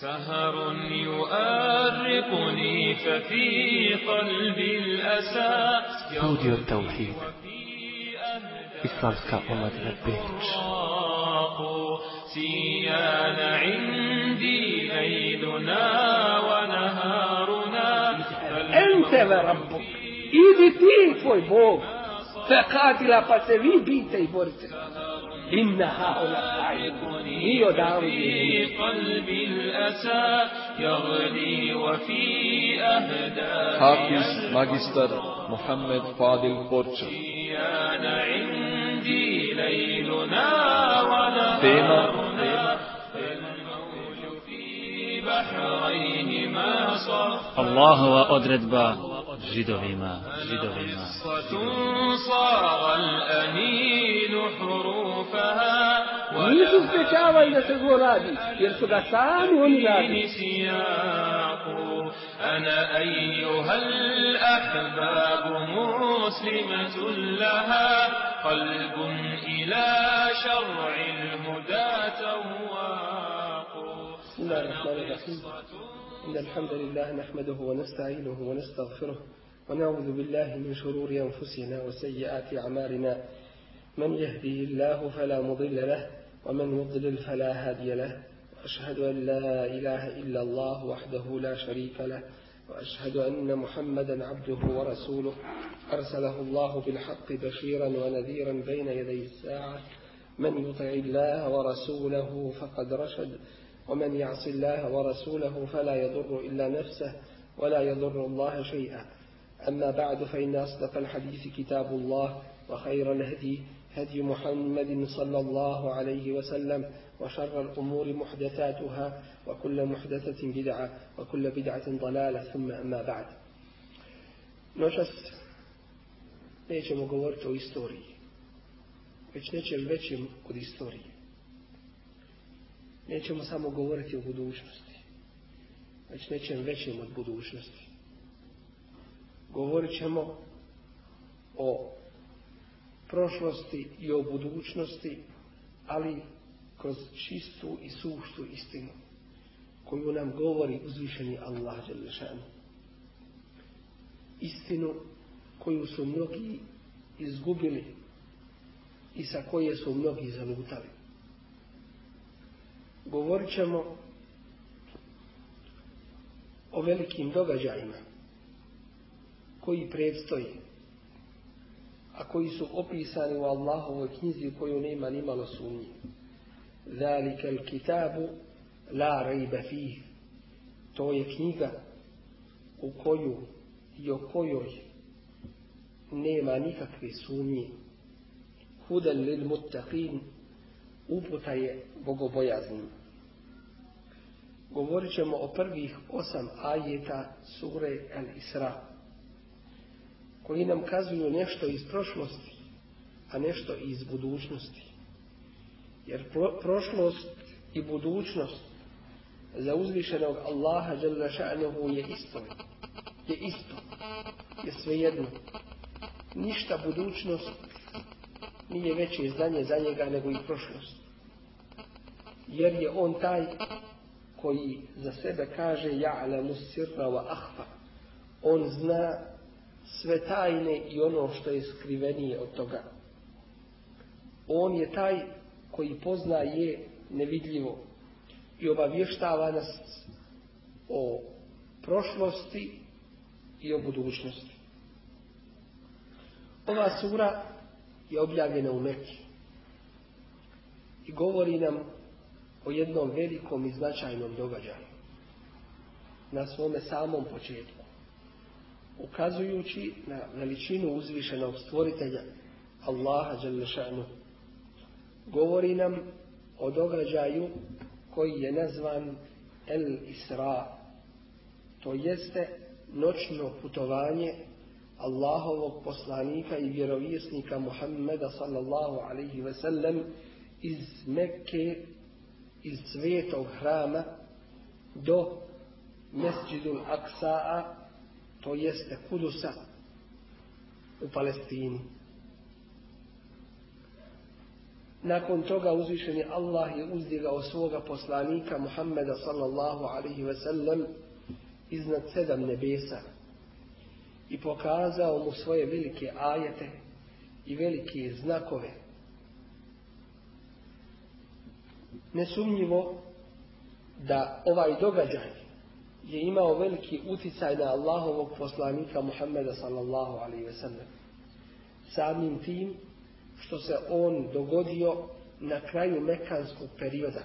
سهر يؤرقني ففي قلبي الأسى. استوديو التوحيد اتصالك وما تنبهتش سيان عندي ليلنا ونهارنا. انت يا ربك ايدي تي فوي بوك فقاتل باسوي بيتي بورتي إن هؤلاء في قلبي الأسى يغلي وفي أهداف حافظ ماجستر محمد فاضل بورتشر أنا عندي ليلنا ونهارنا فالموج في الله وأدرد با جدوهما جدوهما. صار الأنين. حروفها jer su ga sami oni radili. والدين سياق. أنا أيها الأحباب مسلمة لها قلب إلى شرع الهدى تواق. بسم الله الرحمن الرحيم. إن الحمد لله نحمده ونستعينه ونستغفره ونعوذ بالله من شرور أنفسنا وسيئات أعمالنا. من يهدي الله فلا مضل له ومن يضلل فلا هادي له. وأشهد أن لا إله إلا الله وحده لا شريك له وأشهد أن محمدا عبده ورسوله. أرسله الله بالحق بشيرا ونذيرا بين يدي الساعة. من يطع الله ورسوله فقد رشد ومن يعص الله ورسوله فلا يضر إلا نفسه ولا يضر الله شيئا. أما بعد فإن أصدق الحديث كتاب الله وخير الهدي هدي محمد صلى الله عليه وسلم وشر الأمور محدثاتها وكل محدثة بدعة وكل بدعة ضلالة ثم أما بعد نوشس نيجي مقورة ويستوري već nećeš veći kod istorije. Nećemo samo govoriti o budućnosti. Već nećem većim od budućnosti. Govorit ćemo o prošlosti i o budućnosti, ali kroz čistu i suštu istinu koju nam govori uzvišeni Allah Đelešanu. Istinu koju su mnogi izgubili i sa koje su mnogi zalutali. Govorit ćemo o velikim događajima koji predstoji, a koji su opisani u Allahovoj knjizi u koju nema ni malo sumnje. Zalika kitabu la rejba fih. To je knjiga u koju i o kojoj nema nikakve sumnje. Hudan lil muttaqin uputa je bogobojaznim. Govorit ćemo o prvih osam ajeta sure Al-Isra, koji nam kazuju nešto iz prošlosti, a nešto iz budućnosti. Jer pro- prošlost i budućnost za uzvišenog Allaha je isto. Je isto. Je svejedno. Ništa budućnost nije veće izdanje za njega nego i prošlost. Jer je on taj koji za sebe kaže ja'lamu sirra wa ahfa. On zna sve tajne i ono što je skrivenije od toga. On je taj koji poznaje nevidljivo i obavještava nas o prošlosti i o budućnosti. Ova sura je objavljena u Mekki i govori nam o jednom velikom i značajnom događaju na svome samom početku, ukazujući na veličinu uzvišenog stvoritelja Allaha Đalešanu. Govori nam o događaju koji je nazvan El Isra, to jeste noćno putovanje Allahovog poslanika i vjerovjesnika Muhammeda sallallahu alaihi ve sellem iz Mekke, iz svetog hrama do Mesđidul Aksa'a, to jeste Kudusa u Palestini. Nakon toga uzvišeni Allah je uzdigao svoga poslanika Muhammeda sallallahu alaihi ve sellem iznad sedam nebesa i pokazao mu svoje velike ajete i velike znakove. Nesumnjivo da ovaj događaj je imao veliki uticaj na Allahovog poslanika Muhammeda sallallahu alaihi ve sellem. Samim tim što se on dogodio na kraju mekanskog perioda.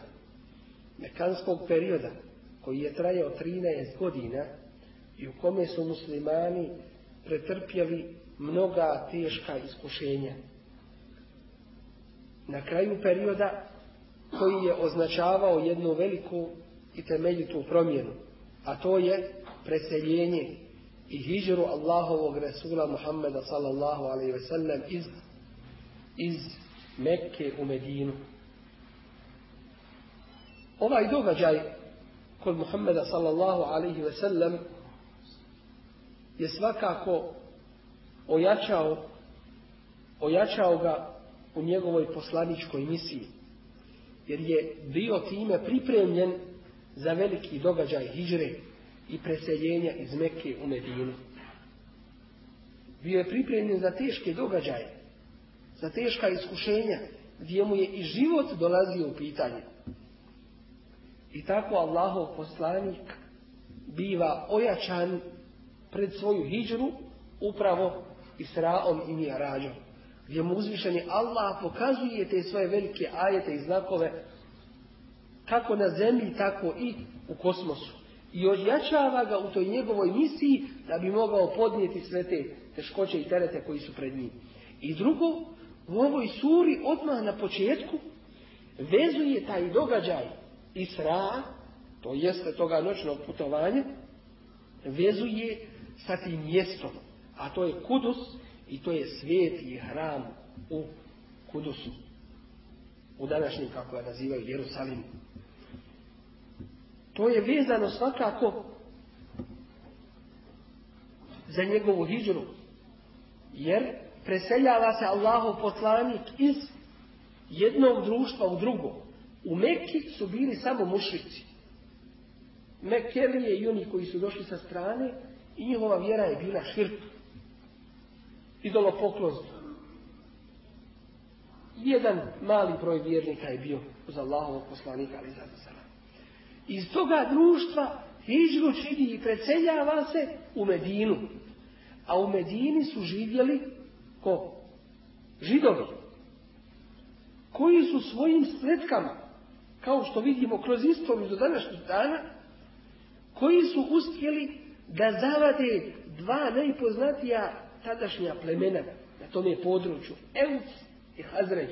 Mekanskog perioda koji je trajao 13 godina i u kome su muslimani pretrpjeli mnoga teška iskušenja. Na kraju perioda koji je označavao jednu veliku i temeljitu promjenu, a to je preseljenje i hijđru Allahovog Resula Muhammeda sallallahu alaihi ve sellem iz, iz Mekke u Medinu. Ovaj događaj kod Muhammeda sallallahu alaihi ve sellem je svakako ojačao, ojačao ga u njegovoj poslaničkoj misiji. Jer je bio time pripremljen za veliki događaj hijdre i preseljenja iz Mekke u Medinu. Bio je pripremljen za teške događaje, za teška iskušenja, gdje mu je i život dolazio u pitanje. I tako Allahov poslanik biva ojačan pred svoju hijđru upravo Israom i Mijarađom. Gdje mu uzvišeni Allah pokazuje te svoje velike ajete i znakove kako na zemlji, tako i u kosmosu. I ojačava ga u toj njegovoj misiji da bi mogao podnijeti sve te teškoće i terete koji su pred njim. I drugo, u ovoj suri odmah na početku vezuje taj događaj Isra, to jeste toga noćnog putovanja, vezuje sa tim mjestom, a to je Kudus i to je sveti hram u Kudusu. U današnjem, kako ga nazivaju, Jerusalimu. To je vezano svakako za njegovu hijđru. Jer preseljava se Allahov poslanik iz jednog društva u drugo. U Mekki su bili samo mušrici. Mekelije i oni koji su došli sa strane i njihova vjera je bila širk. Idolopoklonstvo. Jedan mali broj vjernika je bio uz Allahovog poslanika, ali za Iz toga društva Hidžru čini i preseljava se u Medinu. A u Medini su živjeli ko? Židovi. Koji su svojim spletkama, kao što vidimo kroz istoriju do današnjih dana, koji su uspjeli da zavade dva najpoznatija tadašnja plemena na tome području, Euc i Hazređ.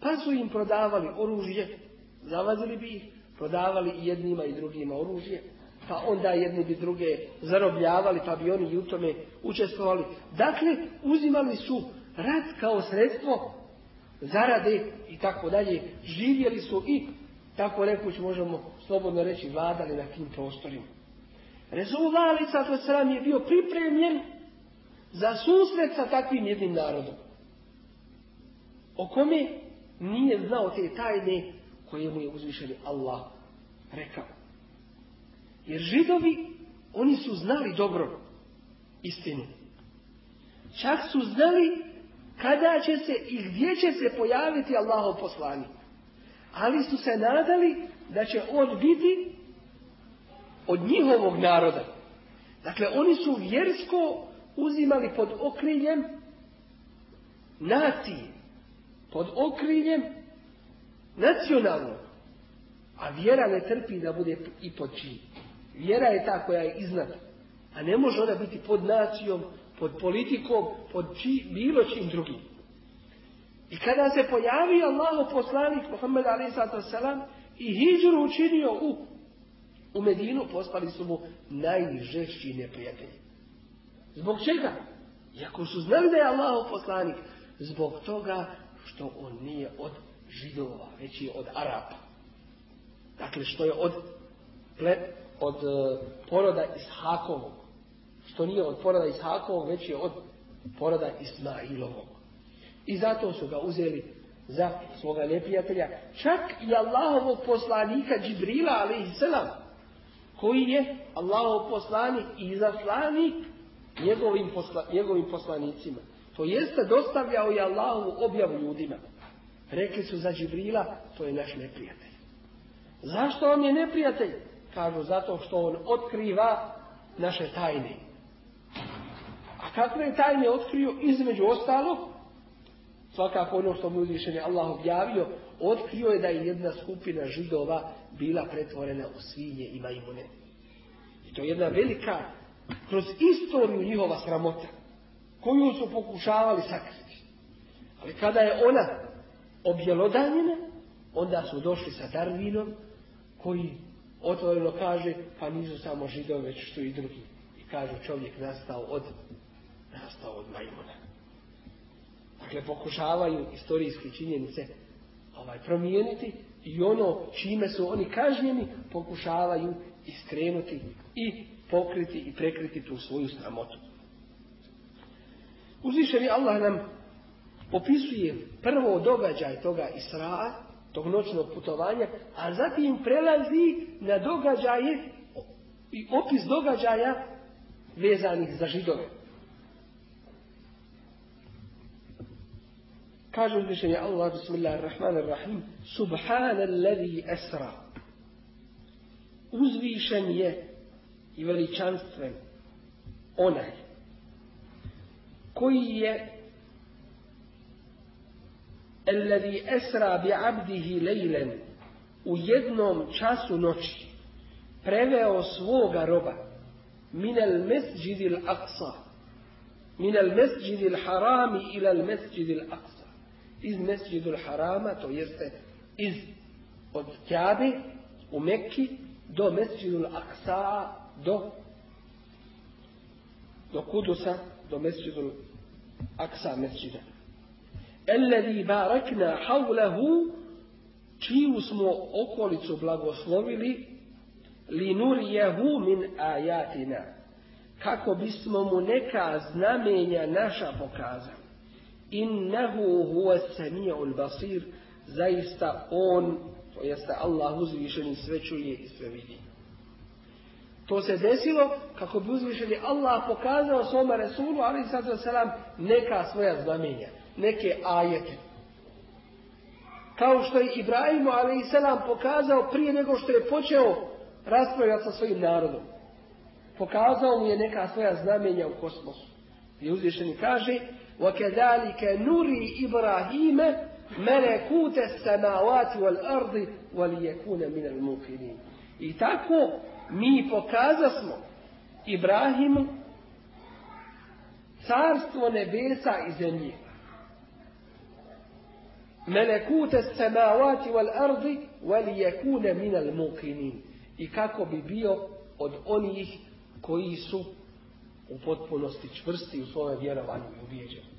Pa su im prodavali oružje, zavazili bi ih, prodavali i jednima i drugima oružje, pa onda jedni bi druge zarobljavali, pa bi oni i u tome učestvovali. Dakle, uzimali su rat kao sredstvo zarade i tako dalje. Živjeli su i, tako rekuć možemo slobodno reći, vladali na tim prostorima. Rezultat Ali Sram je bio pripremljen za susret sa takvim jednim narodom. O kome nije znao te tajne koje mu je uzvišeni Allah rekao. Jer židovi, oni su znali dobro istinu. Čak su znali kada će se i gdje će se pojaviti Allahov poslanik. Ali su se nadali da će on biti od njihovog naroda. Dakle, oni su vjersko uzimali pod okriljem nacije, pod okriljem nacionalnog. A vjera ne trpi da bude i pod čiji. Vjera je ta koja je iznad. A ne može ona biti pod nacijom, pod politikom, pod či, bilo čim drugim. I kada se pojavi Allah poslanik Muhammed a.s. i hijđuru učinio u, u Medinu, pospali su mu najžešći neprijatelji. Zbog čega? Iako su znali da je Allah poslanik, zbog toga što on nije od židova, već je od Arapa. Dakle, što je od, od e, poroda Hakovog. Što nije od poroda Hakovog, već je od poroda Ismailovog. I zato su ga uzeli za svoga neprijatelja. Čak i Allahovog poslanika Džibrila, alaihissalam, koji je Allahov poslanik i izaslanik njegovim, posla, njegovim poslanicima. To jeste dostavljao je Allahovu objavu ljudima. Rekli su za Džibrila, to je naš neprijatelj. Zašto on je neprijatelj? Kažu zato što on otkriva naše tajne. A kakve tajne otkrio? Između ostalog, svakako ono što mu uzvišen je Allah objavio, otkrio je da je jedna skupina židova bila pretvorena u svinje i majmune. I to je jedna velika, kroz istoriju njihova sramota, koju su pokušavali sakriti. Ali kada je ona objelodanjena, onda su došli sa Darvinom, koji otvoreno kaže, pa nisu samo židovi, već su i drugi. I kažu čovjek nastao od, nastao od majmuna. Dakle, pokušavaju istorijske činjenice ovaj, promijeniti i ono čime su oni kažnjeni pokušavaju iskrenuti i pokriti i prekriti tu svoju sramotu. Uzvišeni Allah nam opisuje prvo događaj toga Israa, tog noćnog putovanja, a zatim prelazi na događaje i opis događaja vezanih za židove. Kaže uzvišenje Allah, bismillahirrahmanirrahim, subhanalladhi esra. Uzvišen je i veličanstven onaj koji je الذي أسرى بعبده ليلا u jednom času noći preveo svoga roba min al mesđid al aqsa min al mesđid al harami ila al mesđid al aqsa iz mesđid al harama to jeste iz od Kjabe u Mekki do mesđid al aqsa do do Kudusa do mesđid al aqsa mesđida Elladhi barakna hawlahu čiju smo okolicu blagoslovili li nurijahu min ajatina kako bismo mu neka znamenja naša pokazali. Innahu huwa sami'ul basir zaista on to jeste Allah uzvišeni sve čuje i sve vidi. To se desilo kako bi uzvišeni Allah pokazao svoma Resulu ali sad selam neka svoja znamenja neke ajete. Kao što je Ibrahimu a.s. pokazao prije nego što je počeo raspravljati sa svojim narodom. Pokazao mu je neka svoja znamenja u kosmosu. I uzvišeni kaže وَكَذَلِكَ نُرِي إِبْرَاهِيمَ مَلَكُوتَ السَّمَاوَاتِ وَالْأَرْضِ وَلِيَكُونَ مِنَ الْمُقِنِينَ I tako mi pokazasmo Ibrahimu carstvo nebesa i zemlje melekute samavati wal ardi wal yakuna min al muqinin i kako bi bio od onih koji su u potpunosti čvrsti u svoje vjerovanju i ubijeđeni.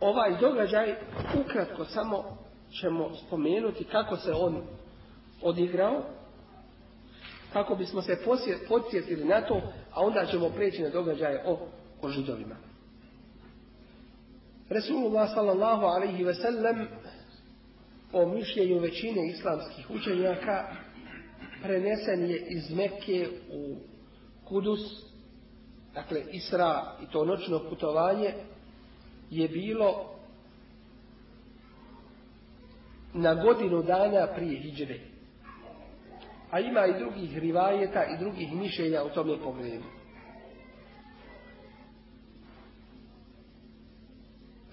Ovaj događaj ukratko samo ćemo spomenuti kako se on odigrao, kako bismo se podsjetili na to, a onda ćemo preći na događaje o, o židovima. Resulullah sallallahu alaihi ve sellem po mišljenju većine islamskih učenjaka prenesen je iz Mekke u Kudus, dakle Isra i to noćno putovanje je bilo na godinu dana prije hijdžre. A ima i drugih rivajeta i drugih mišljenja u tome pogledu.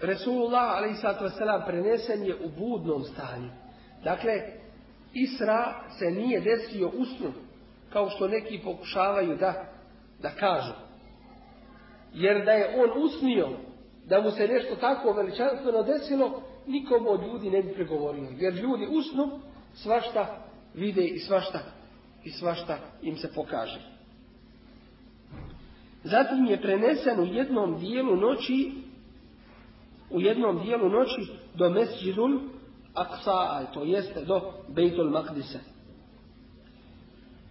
Resulullah a.s. prenesen je u budnom stanju. Dakle, Isra se nije desio usnu, kao što neki pokušavaju da, da kažu. Jer da je on usnio, da mu se nešto tako veličanstveno desilo, nikom od ljudi ne bi pregovorio. Jer ljudi usnu, svašta vide i svašta, i svašta im se pokaže. Zatim je prenesen u jednom dijelu noći u jednom dijelu noći do Mesđidul Aksa, to jeste do Bejtul Makdisa.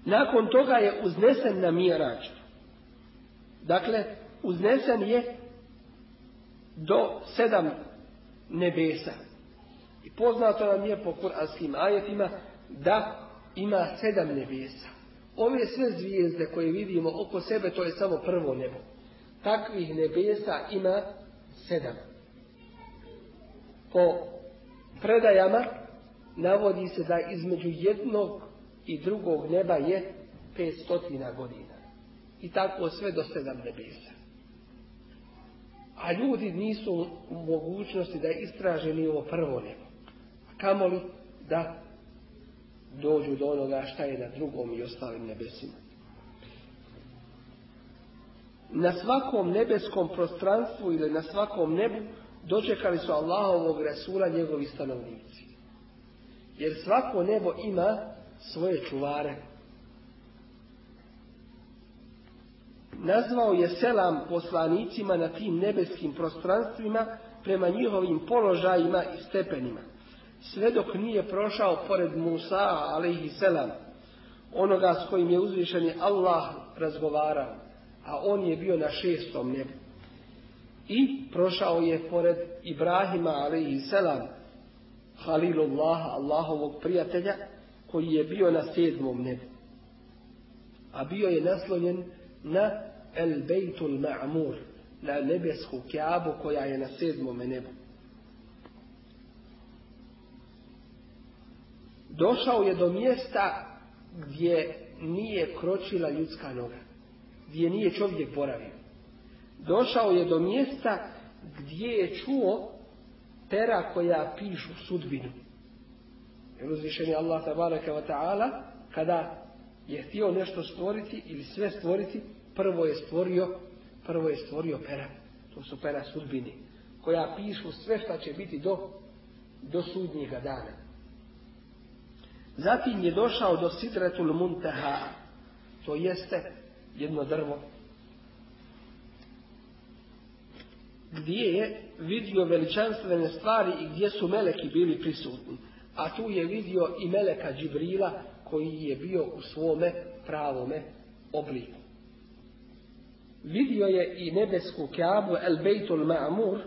Nakon toga je uznesen na Mirađ. Dakle, uznesen je do sedam nebesa. I poznato nam je po kuranskim ajetima da ima sedam nebesa. Ove sve zvijezde koje vidimo oko sebe, to je samo prvo nebo. Takvih nebesa ima sedam. Po predajama navodi se da između jednog i drugog neba je 500 godina. I tako sve do sedam nebesa. A ljudi nisu u mogućnosti da istraže ni ovo prvo nebo. A kamoli da dođu do onoga šta je na drugom i ostalim nebesima. Na svakom nebeskom prostranstvu ili na svakom nebu dočekali su Allahovog Resula njegovi stanovnici. Jer svako nebo ima svoje čuvare. Nazvao je selam poslanicima na tim nebeskim prostranstvima prema njihovim položajima i stepenima. Sve dok nije prošao pored Musa, alaihi selam, onoga s kojim je uzvišeni Allah razgovarao, a on je bio na šestom nebu. I prošao je pored Ibrahima, alaihi selam, Halilullaha, Allahovog prijatelja, koji je bio na sedmom nebu. A bio je naslonjen na El Bejtul Ma'mur, na nebesku kjabu koja je na sedmome nebu. Došao je do mjesta gdje nije kročila ljudska noga, gdje nije čovjek boravio. Došao je do mjesta gdje je čuo pera koja pišu sudbinu. Jer uzvišen je Allah tabaraka wa ta'ala kada je htio nešto stvoriti ili sve stvoriti, prvo je stvorio, prvo je stvorio pera. To su pera sudbini, koja pišu sve što će biti do, do sudnjega dana. Zatim je došao do Sidretul Muntaha, to jeste jedno drvo, gdje je vidio veličanstvene stvari i gdje su meleki bili prisutni. A tu je vidio i meleka Džibrila koji je bio u svome pravome obliku. Vidio je i nebesku Kaabu El Bejtul Ma'mur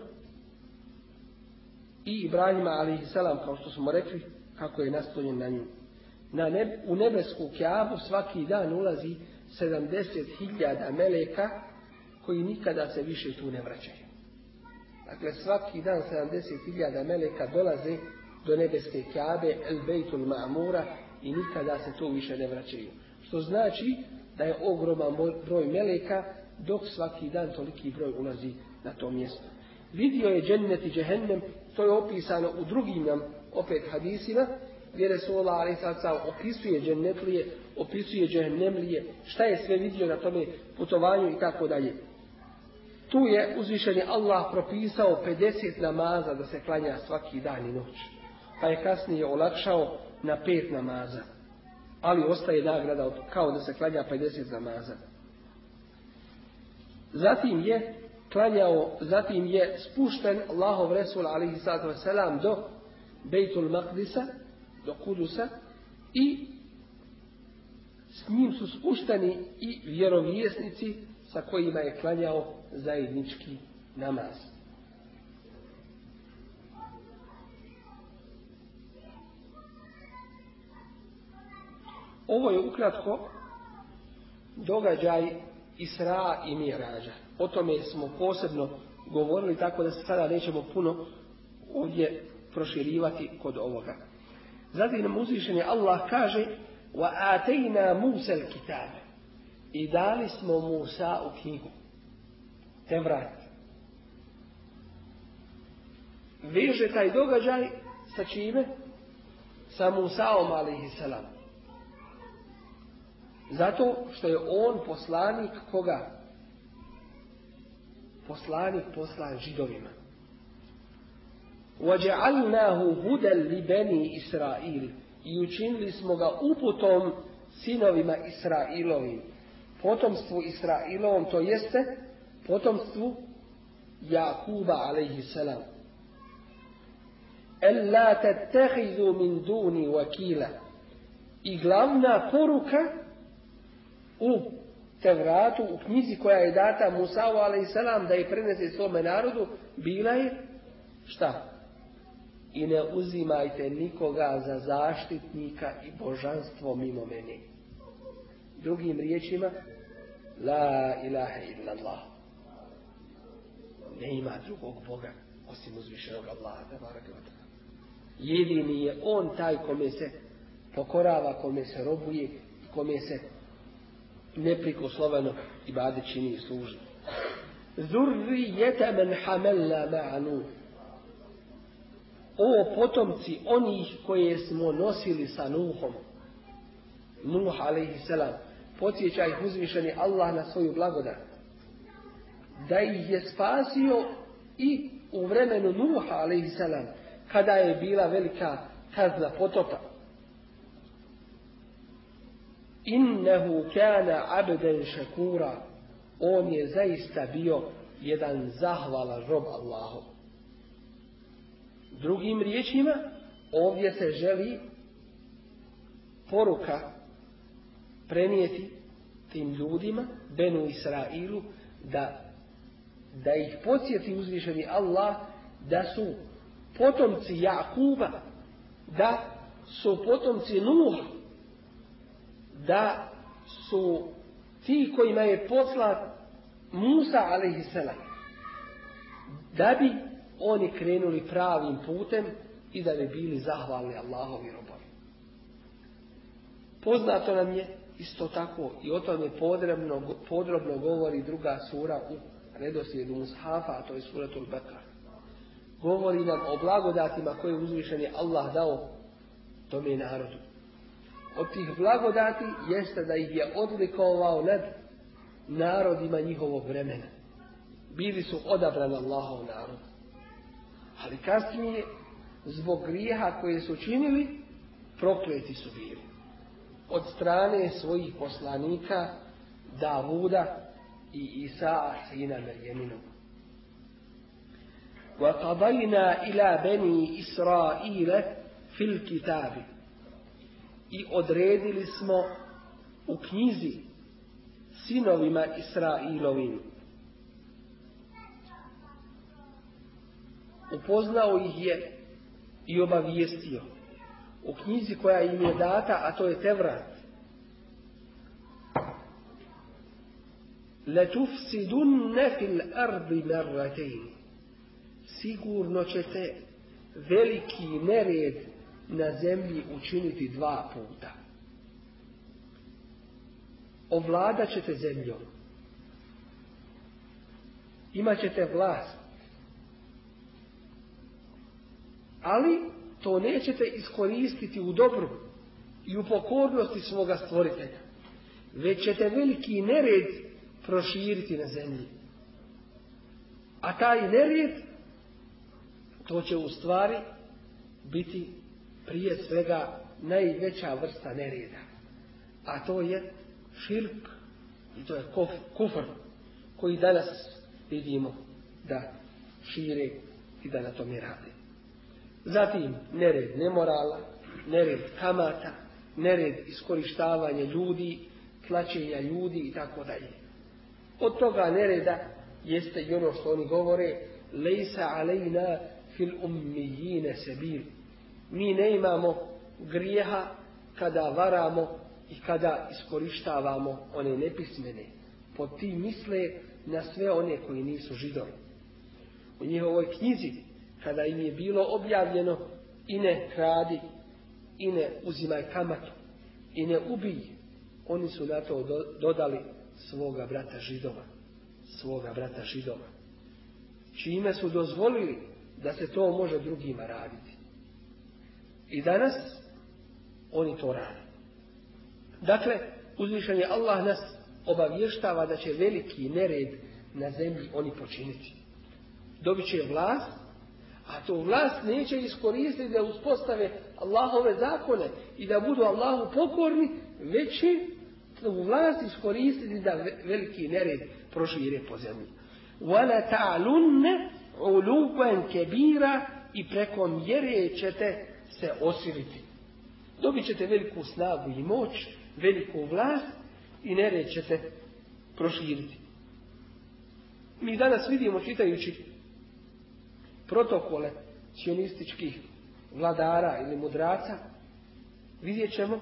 i Ibrahima a.s. kao što smo rekli kako je naslonjen na nju. Na u nebesku Kaabu svaki dan ulazi 70.000 meleka koji nikada se više tu ne vraćaju. Dakle, svaki dan 70.000 meleka dolaze do nebeske Kaabe, El Bejtul Ma'mura i nikada se tu više ne vraćaju. Što znači da je ogroman broj meleka dok svaki dan toliki broj ulazi na to mjesto. Vidio je džennet i džehennem, to je opisano u drugim nam opet hadisima, gdje Resulullah ali sad opisuje džennetlije, opisuje džehennemlije, šta je sve vidio na tome putovanju i tako dalje. Tu je uzvišeni Allah propisao 50 namaza da se klanja svaki dan i noć. Pa je kasnije olakšao na pet namaza. Ali ostaje nagrada kao da se klanja 50 namaza. Zatim je klanjao, zatim je spušten Allahov Resul sallatu selam do Bejtul Maqdisa, do Kudusa i s njim su spušteni i vjerovjesnici sa kojima je klanjao zajednički namaz. Ovo je ukratko događaj Isra i Mirađa. O tome smo posebno govorili, tako da se sada nećemo puno ovdje proširivati kod ovoga. Zatim nam uzvišen Allah kaže atejna Musa kitabe i dali smo Musa u knjigu. Tevrat. Veže taj događaj sa čime? Sa Musaom alaihi salam. Zato što je on poslanik koga? Poslanik poslan židovima. وَجَعَلْنَاهُ هُدًا لِبَنِي إِسْرَائِيلِ I učinili smo ga uputom sinovima Israilovim. Potomstvu Israilovom to jeste potomstvu Jakuba alaihi salam. Ella tettehizu min duni wakila. I glavna poruka u Tevratu, u knjizi koja je data Musa'u a.s. da je prenese svome narodu, bila je šta? i ne uzimajte nikoga za zaštitnika i božanstvo mimo mene. Drugim riječima, La ilaha illallah. Ne ima drugog Boga osim uzvišenog Allaha. Jedini je On taj kome se pokorava, kome se robuje, kome se neprikosloveno i bade čini i služi. Zurrijete men hamella ma'anu. O potomci onih koje smo nosili sa Nuhom. Nuh alaihi salam. Podsjeća ih uzvišeni Allah na svoju blagodat. Da ih je spasio i u vremenu Nuha salam. Kada je bila velika kazna potopa. Innehu kana abden šakura. On je zaista bio jedan zahvalan rob Allahu. Drugim riječima, ovdje se želi poruka prenijeti tim ljudima, Benu Israilu, da, da ih podsjeti uzvišeni Allah, da su potomci Jakuba, da su potomci Nuha, da su ti kojima je poslat Musa a.s. Da bi oni krenuli pravim putem i da bi bili zahvalni Allahovi robovi. Poznato nam je isto tako i o tome podrobno, podrobno govori druga sura u redoslijedu Mushafa, a to je suratul Bekra. Govori nam o blagodatima koje uzvišen je Allah dao tome narodu. Od tih blagodati jeste da ih je odlikovao nad narodima njihovog vremena. Bili su odabrani Allahov narod. Ali kasnije, zbog grijeha koje su činili, prokleti su bili. Od strane svojih poslanika Davuda i Isa sina Merjeminog. وَقَضَيْنَا إِلَى بَنِي إِسْرَائِيلَ فِي الْكِتَابِ I odredili smo u knjizi sinovima Israilovim. Upoznao ih je i obavijestio. U knjizi koja im je data, a to je Tevrat. Letufsidunne fil ardi marratein. Sigurno ćete veliki nered na zemlji učiniti dva puta ovladat ćete zemljom. Imaćete vlast. Ali to nećete iskoristiti u dobru i u pokornosti svoga stvoritelja. Već ćete veliki nered proširiti na zemlji. A taj nered, to će u stvari biti prije svega najveća vrsta nereda. A to je širk i to je kufr koji danas vidimo da šire i da na tome rade. Zatim nered nemorala, nered kamata, nered iskorištavanja ljudi, tlačenja ljudi i tako dalje. Od toga nereda jeste i ono što oni govore lejsa alejna fil ummijine sebil. Mi ne imamo grijeha kada varamo i kada iskorištavamo one nepismene, pod tim misle na sve one koji nisu židovi. U njihovoj knjizi, kada im je bilo objavljeno i ne kradi, i ne uzimaj kamatu, i ne ubij, oni su na to dodali svoga brata židova. Svoga brata židova. Čime su dozvolili da se to može drugima raditi. I danas oni to rade. Dakle, uzvišen je Allah nas obavještava da će veliki nered na zemlji oni počiniti. Dobit će vlast, a to vlast neće iskoristiti da uspostave Allahove zakone i da budu Allahu pokorni, već će njihovu vlast iskoristiti da veliki nered prošire po zemlji. Wala ta'lunne uluban kebira i preko mjere ćete se osiliti. Dobit ćete veliku snagu i moć, veliku vlast i nered ćete proširiti. Mi danas vidimo čitajući protokole sionističkih vladara ili mudraca, vidjet ćemo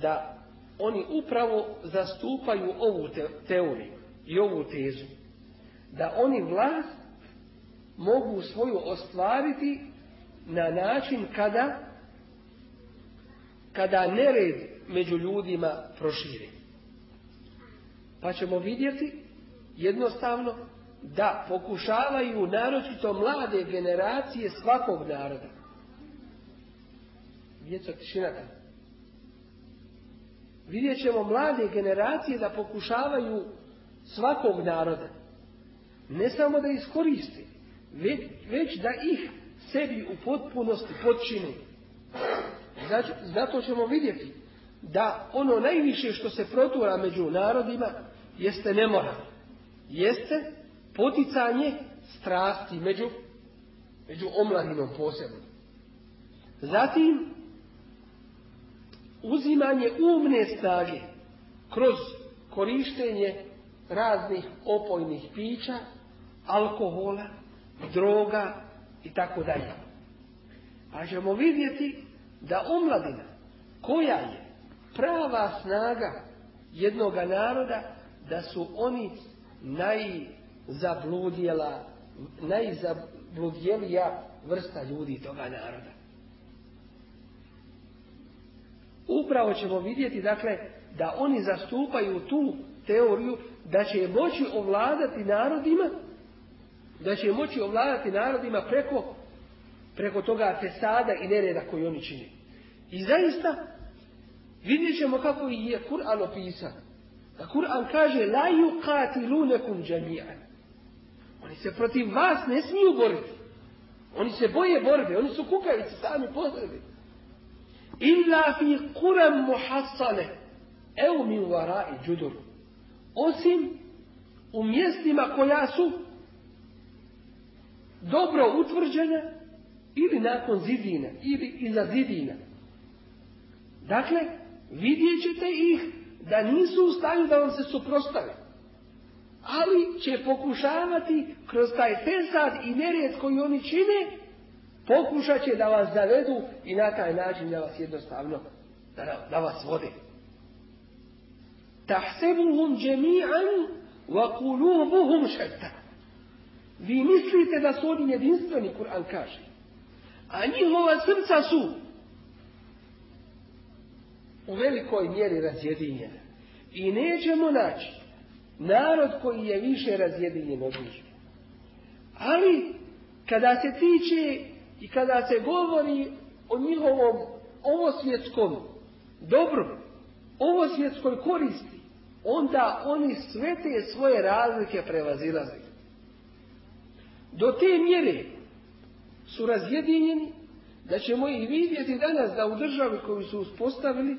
da oni upravo zastupaju ovu teoriju i ovu tezu. Da oni vlast mogu svoju ostvariti na način kada kada nered među ljudima proširi. Pa ćemo vidjeti jednostavno da pokušavaju naročito mlade generacije svakog naroda. Djeco, tišina Vidjet ćemo mlade generacije da pokušavaju svakog naroda. Ne samo da iskoriste, već, da ih sebi u potpunosti podčine. Znači, zato ćemo vidjeti da ono najviše što se protura među narodima jeste nemoral. Jeste poticanje strasti među, među omladinom posebno. Zatim, uzimanje umne snage kroz korištenje raznih opojnih pića, alkohola, droga i tako dalje. Pa ćemo vidjeti da omladina koja je prava snaga jednoga naroda, da su oni najzabludjela, najzabludjelija vrsta ljudi toga naroda. Upravo ćemo vidjeti, dakle, da oni zastupaju tu teoriju da će moći ovladati narodima, da će moći ovladati narodima preko, preko toga fesada i nereda koji oni čini. I zaista vidjet ćemo kako je Kur'an opisan. Da Kur'an kaže la yuqatilunakum jami'an. Oni se protiv vas ne smiju boriti. Oni se boje borbe, oni su kukavici sami po Illa fi kuram muhassane. Evo mi i džudur. Osim u mjestima koja su dobro utvrđena ili nakon zidina ili iza zidina. Dakle, vidjet ćete ih da nisu u stanju da vam se suprostave. Ali će pokušavati kroz taj fesad i nered koji oni čine Pokušat će da vas zavedu i na taj način da vas jednostavno, da, da vas vode. Tahsebuhum džemi'an wa kulubuhum šetta. Vi mislite da su oni jedinstveni, Kur'an kaže. A njihova srca su u velikoj mjeri razjedinjena. I nećemo naći narod koji je više razjedinjen od njih. Ali, kada se tiče i kada se govori o njihovom ovosvjetskom dobru, ovosvjetskoj koristi, onda oni sve te svoje razlike prevazilaze. Do te mjere su razjedinjeni da ćemo ih vidjeti danas da u državi koju su uspostavili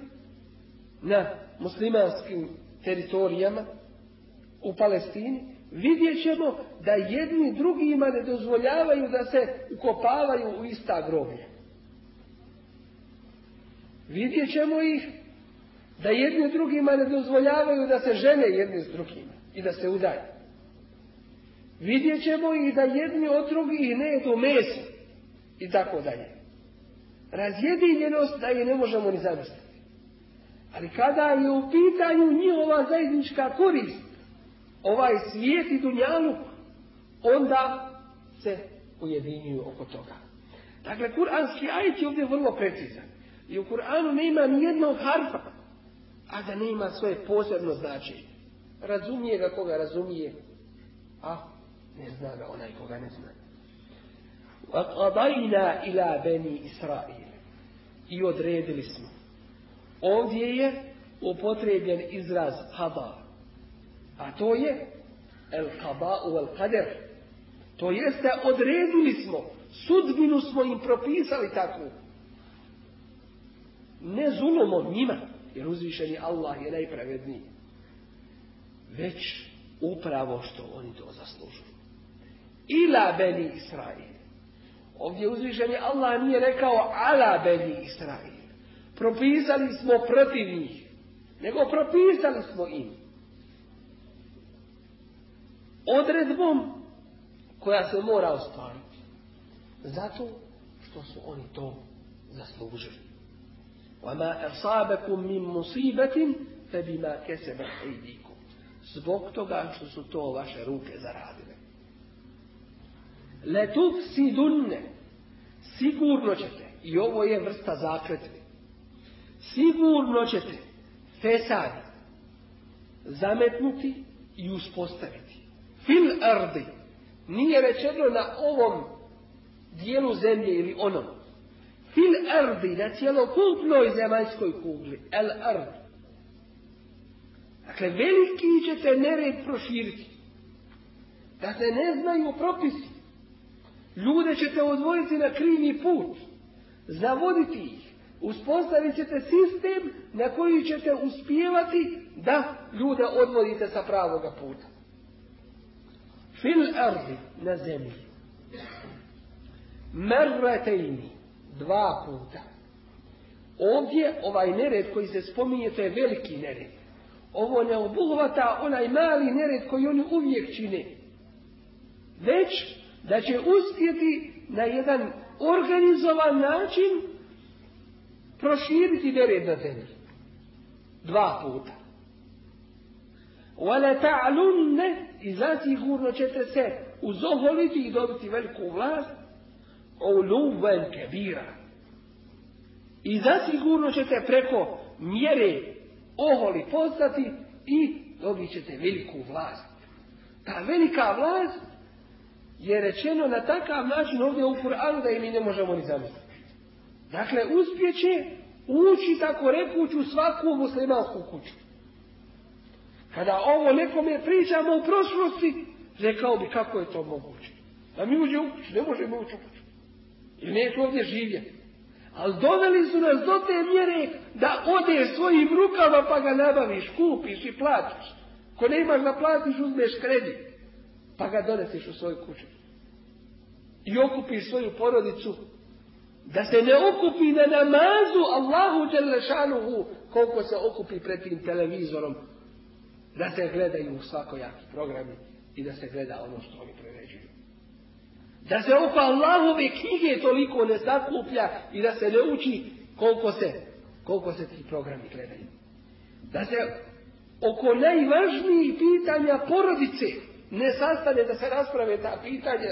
na muslimanskim teritorijama u Palestini, vidjet ćemo da jedni drugima ne dozvoljavaju da se ukopavaju u ista groblja. Vidjet ćemo ih da jedni drugima ne dozvoljavaju da se žene jedni s drugima i da se udaju. Vidjet ćemo ih da jedni od drugih ne jedu meso i tako dalje. Razjedinjenost da je ne možemo ni zamisliti. Ali kada je u pitanju njihova zajednička korist, ovaj svijet i dunjalu, onda se ujedinjuju oko toga. Dakle, kuranski ajet je ovdje vrlo precizan. I u Kur'anu nema ni jednog harfa, a da nema svoje posebno značenje. Razumije ga koga razumije, a ne zna ga onaj koga ne zna. وَقَضَيْنَا ila beni Israil. I odredili smo. Ovdje je upotrebljen izraz haba. a to je el u el kader. To jeste odredili smo, sudbinu smo im propisali takvu. Ne zulumom njima, jer uzvišeni Allah je najpravedniji. Već upravo što oni to zaslužuju. Ila beni Israil. Ovdje uzvišeni Allah nije rekao ala beni Israil. Propisali smo protiv njih. Nego propisali smo im odredbom koja se mora ostvariti. Zato što su oni to zaslužili. وَمَا أَصَابَكُم مِّن مُّصِيبَةٍ فَبِمَا كَسَبَتْ أَيْدِيكُمْ Zbog toga što su to vaše ruke zaradile. لَتُفْسِدُنَّ Sigurno ćete, i ovo je vrsta zakletve, sigurno ćete fesad zametnuti i uspostaviti. Fil ardi nije rečeno na ovom dijelu zemlje ili onom. Fil ardi, na cijelokupnoj zemaljskoj kugli. El ard. Dakle, veliki ćete nered proširiti. Da se ne znaju propisi. Ljude ćete odvojiti na krivi put. Zavoditi ih. Uspostavit ćete sistem na koji ćete uspijevati da ljude odvodite sa pravoga puta. Fil ardi na zemlji. Merratejni. Dva puta. Ovdje ovaj nered koji se spominje, to je veliki nered. Ovo ne obuhvata onaj mali nered koji oni uvijek čine. Već da će uspjeti na jedan organizovan način proširiti nered na zemlji. Dva puta. Wala ta'lunne i zasigurno ćete se uzoholiti i dobiti veliku vlast uluven kebira. I zasigurno ćete preko mjere oholi postati i dobit ćete veliku vlast. Ta velika vlast je rečeno na takav način ovdje u Kur'anu da i mi ne možemo ni zamisliti. Dakle, uspjeće ući tako rekuć u svaku muslimansku kuću. Kada ovo nekome pričamo u prošlosti, rekao bi kako je to moguće. Da mi uđe u kuću, ne možemo ući u kuću. I neću ovdje živjeti. Ali doveli su nas do te mjere da odeš svojim rukama pa ga nabaviš, kupiš i platiš. Ko ne imaš da platiš, uzmeš kredit. Pa ga doneseš u svoju kuću. I okupiš svoju porodicu. Da se ne okupi na namazu Allahu Đelešanuhu koliko se okupi pred tim televizorom. Da se gledaju svakojaki programi i da se gleda ono što oni preređuju. Da se oko Allahove knjige toliko ne sakuplja i da se ne uči koliko se, koliko se ti programi gledaju. Da se oko najvažnijih pitanja porodice ne sastane da se rasprave ta pitanja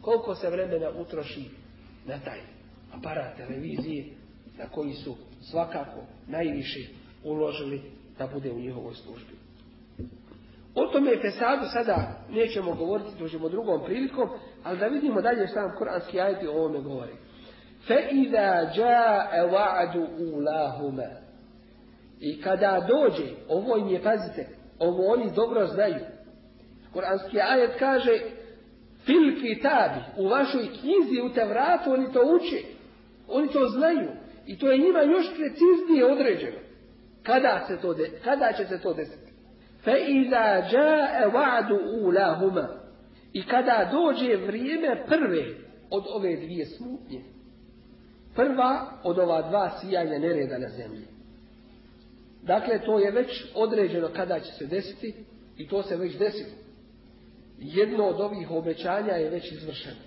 koliko se vremena utroši na taj aparat televizije na koji su svakako najviše uložili da bude u njihovoj službi. O tome fesadu sada nećemo govoriti, dođemo drugom prilikom, ali da vidimo dalje šta nam kuranski ajeti o ovome govori. فَإِذَا جَاءَ وَعَدُ أُولَاهُمَا I kada dođe, ovo im je, pazite, ovo oni dobro znaju. Kuranski ajet kaže fil kitabi, u vašoj knjizi, u Tevratu, oni to uče. Oni to znaju. I to je njima još preciznije određeno. Kada, se to de, kada će se to desiti? فَإِذَا iza وَعْدُ wa'du. I kada dođe vrijeme prve od ove dvije smutnje. Prva od ova dva sijanja nereda na zemlji. Dakle, to je već određeno kada će se desiti i to se već desilo. Jedno od ovih obećanja je već izvršeno,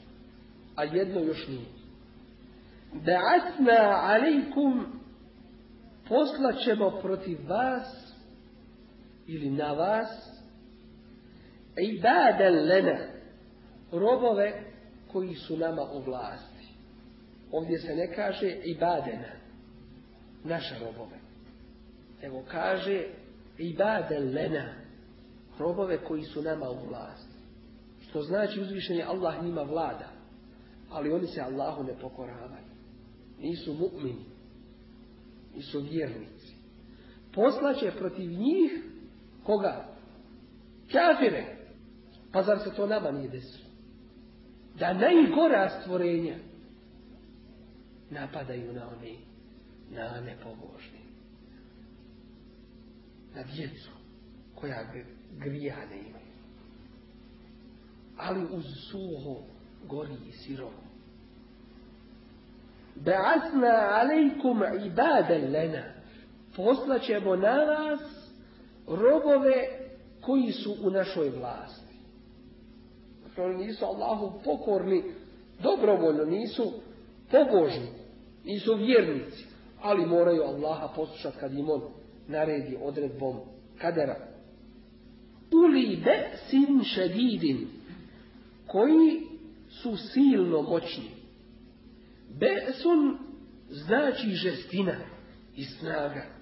a jedno još nije. Da'atna alaikum poslat ćemo protiv vas ili na vas ibadan lena robove koji su nama u vlasti. Ovdje se ne kaže ibadena, naše robove. Evo kaže ibadan lena, robove koji su nama u vlasti. Što znači uzvišenje Allah njima vlada, ali oni se Allahu ne pokoravaju. Nisu mu'mini, nisu vjernici. Poslaće protiv njih Koga? Kafire. Pa zar se to nama nije desilo? Da najgora stvorenja napadaju na one, na nepobožni. Na djecu koja grija ne imaju. Ali uz suho gori i sirovo. Ba'asna alejkum ibadan lena. Poslaćemo na vas robove koji su u našoj vlasti. Dakle, oni nisu Allahu pokorni, dobrovoljno nisu pobožni, nisu vjernici, ali moraju Allaha poslušati kad im on naredi odredbom kadera. Uli sin šedidin, koji su silno moćni. Besun znači žestina i snaga.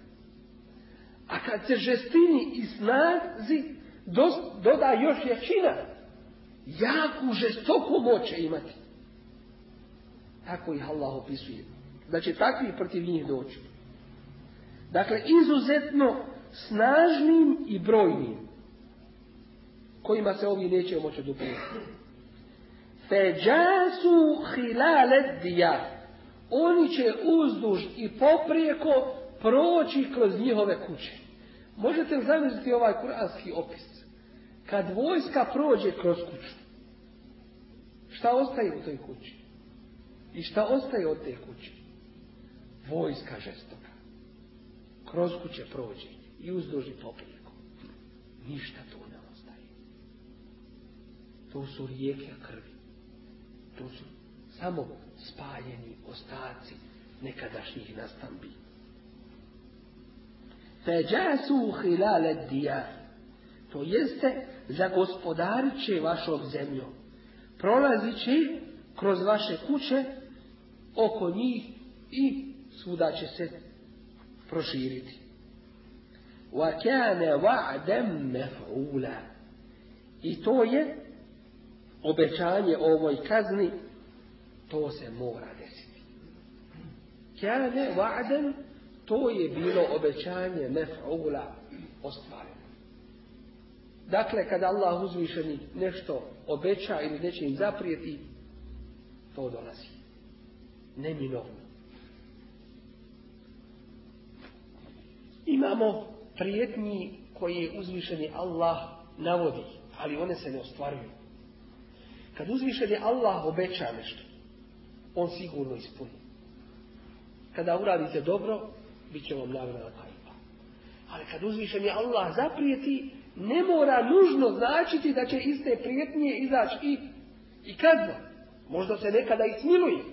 A kad se žestini i snazi doda još jačina, jaku žestoku moće imati. Tako ih Allah opisuje. Da će takvi protiv njih doći. Dakle, izuzetno snažnim i brojnim, kojima se ovi neće moći doprijeti. Feđasu hilale dija. Oni će uzduž i poprijeko proći kroz njihove kuće. Možete li zamisliti ovaj kuranski opis? Kad vojska prođe kroz kuću, šta ostaje u toj kući? I šta ostaje od te kuće? Vojska žestoka. Kroz kuće prođe i uzduži poprijeko. Ništa tu ne ostaje. To su rijeke krvi. To su samo spaljeni ostaci nekadašnjih nastambi Feđasu hilale dija. To jeste, zagospodarit će vašom zemljom. Prolazit će kroz vaše kuće, oko njih i svuda će se proširiti. وَكَانَ وَعْدًا مَفْعُولًا I to je obećanje ovoj kazni, to se mora desiti. Kjane va'den, to je bilo obećanje mef'ula ostvareno. Dakle, kada Allah uzvišeni nešto obeća ili neće im zaprijeti, to dolazi. Neminovno. Imamo prijetnji koje uzvišeni Allah navodi, ali one se ne ostvaruju. Kad uzvišeni Allah obeća nešto, on sigurno ispuni. Kada uradite dobro, bit će vam nagrada tajba. Ali kad uzvišeni Allah zaprijeti, ne mora nužno značiti da će iz te prijetnje izaći i, i kazna. Možda se nekada i smiluje.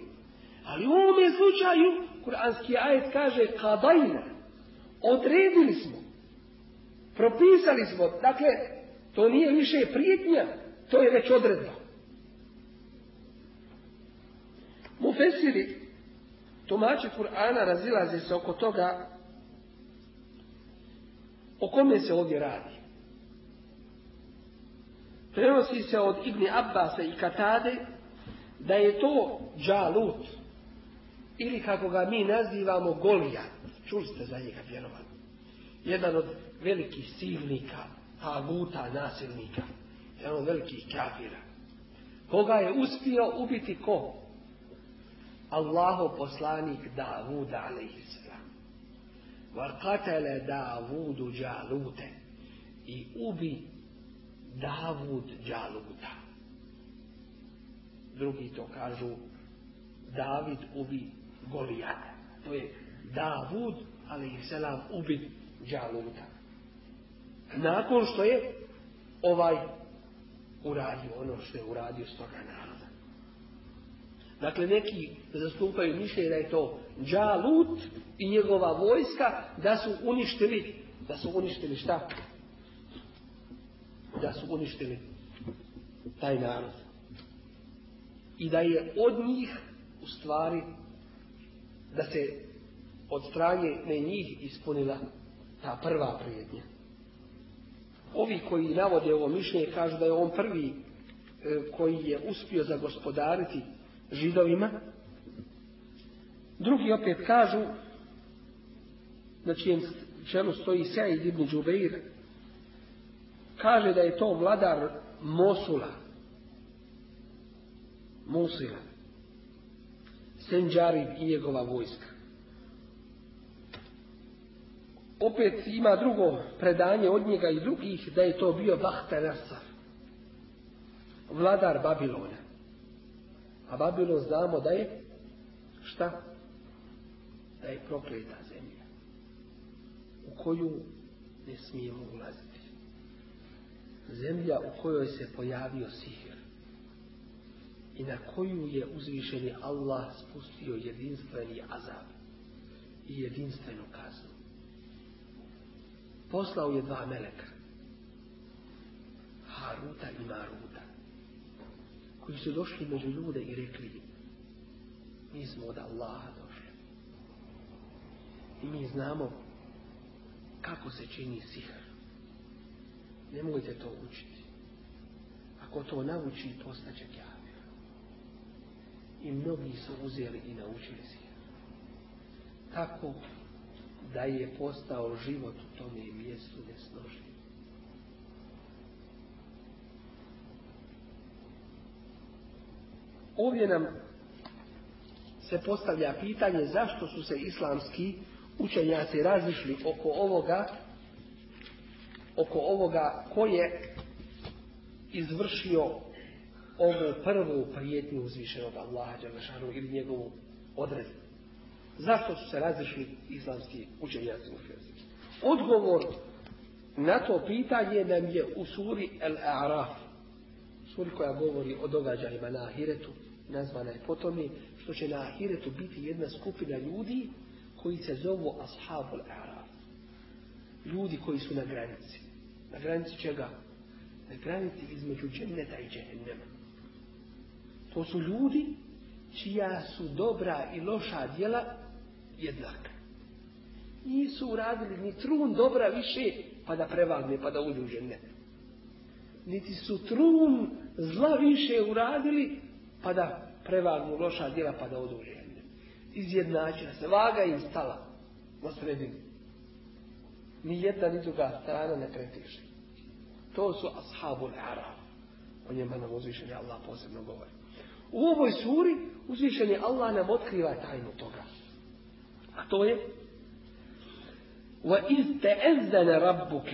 Ali u ovome slučaju, kuranski ajet kaže kadajna. Odredili smo. Propisali smo. Dakle, to nije više prijetnja, to je već odredba. Mufesiri, tumači Kur'ana razilaze se oko toga o kome se ovdje radi. Prenosi se od Ibni Abbasa i Katade da je to džalut ili kako ga mi nazivamo Golija. Čuli ste za njega vjerovano. Jedan od velikih silnika, aguta, nasilnika. Jedan od velikih kafira. Koga je uspio ubiti ko? Allahu poslanik Davud a.s. Varkatele Davudu džalute. I ubi Davud džaluta. Drugi to kažu David ubi Golijata. To je Davud, selam, ubi Džaluta. Nakon što je ovaj uradio ono što je uradio s toga naroda. Dakle, neki zastupaju mišljenje da je to Džalut i njegova vojska da su uništili, da su uništili šta? Da su uništili taj narod. I da je od njih u stvari da se od strane ne njih ispunila ta prva prijednja. Ovi koji navode ovo mišljenje kažu da je on prvi e, koji je uspio zagospodariti židovima. Drugi opet kažu na čijem čelu stoji Sejid ibn Džubeir kaže da je to vladar Mosula Musila Senđarib i njegova vojska. Opet ima drugo predanje od njega i drugih da je to bio Bahtanasar, vladar Babilona. A Babilon znamo da je šta? Da je prokleta zemlja u koju ne smijemo ulaziti. Zemlja u kojoj se pojavio sihir. i na koju je uzvišeni Allah spustio jedinstveni azab i jedinstvenu kaznu. Poslao je dva meleka, Haruta i Maruta, koji su došli među ljude i rekli mi smo od Allaha došli. I mi znamo kako se čini sihr. Nemojte to učiti. Ako to nauči, postaće kjavir. I mnogi su uzeli i naučili sihr. Tako da je postao život u tome mjestu nesnožljiv. Ovdje nam se postavlja pitanje zašto su se islamski učenjaci razišli oko ovoga oko ovoga ko je izvršio ovu prvu prijetnju uzvišenog Allaha Đalešanu ili njegovu odredbu. Zašto su se razišli islamski učenjaci u Odgovor na to pitanje nam je u suri Al-A'raf, suri koja govori o događajima na Ahiretu, nazvana je potom što će na Ahiretu biti jedna skupina ljudi koji se zovu Ashabul A'raf. Ljudi koji su na granici. Na granici čega? Na granici između dženneta i džehennema. To su ljudi čija su dobra i loša djela jednaka. Nisu uradili ni trun dobra više pa da prevagne pa da uđu u džennet Niti su trun zla više uradili pa da prevagnu loša djela pa da odu u džennet. Izjednačila se. Vaga im stala na sredini. Ni jedna ni druga strana ne pretiže. To su ashabul arab. O njima nam uzvišeni Allah posebno govori. U ovoj suri uzvišeni Allah nam otkriva tajnu toga. A to je وَإِذْ تَأَذَّنَ رَبُّكَ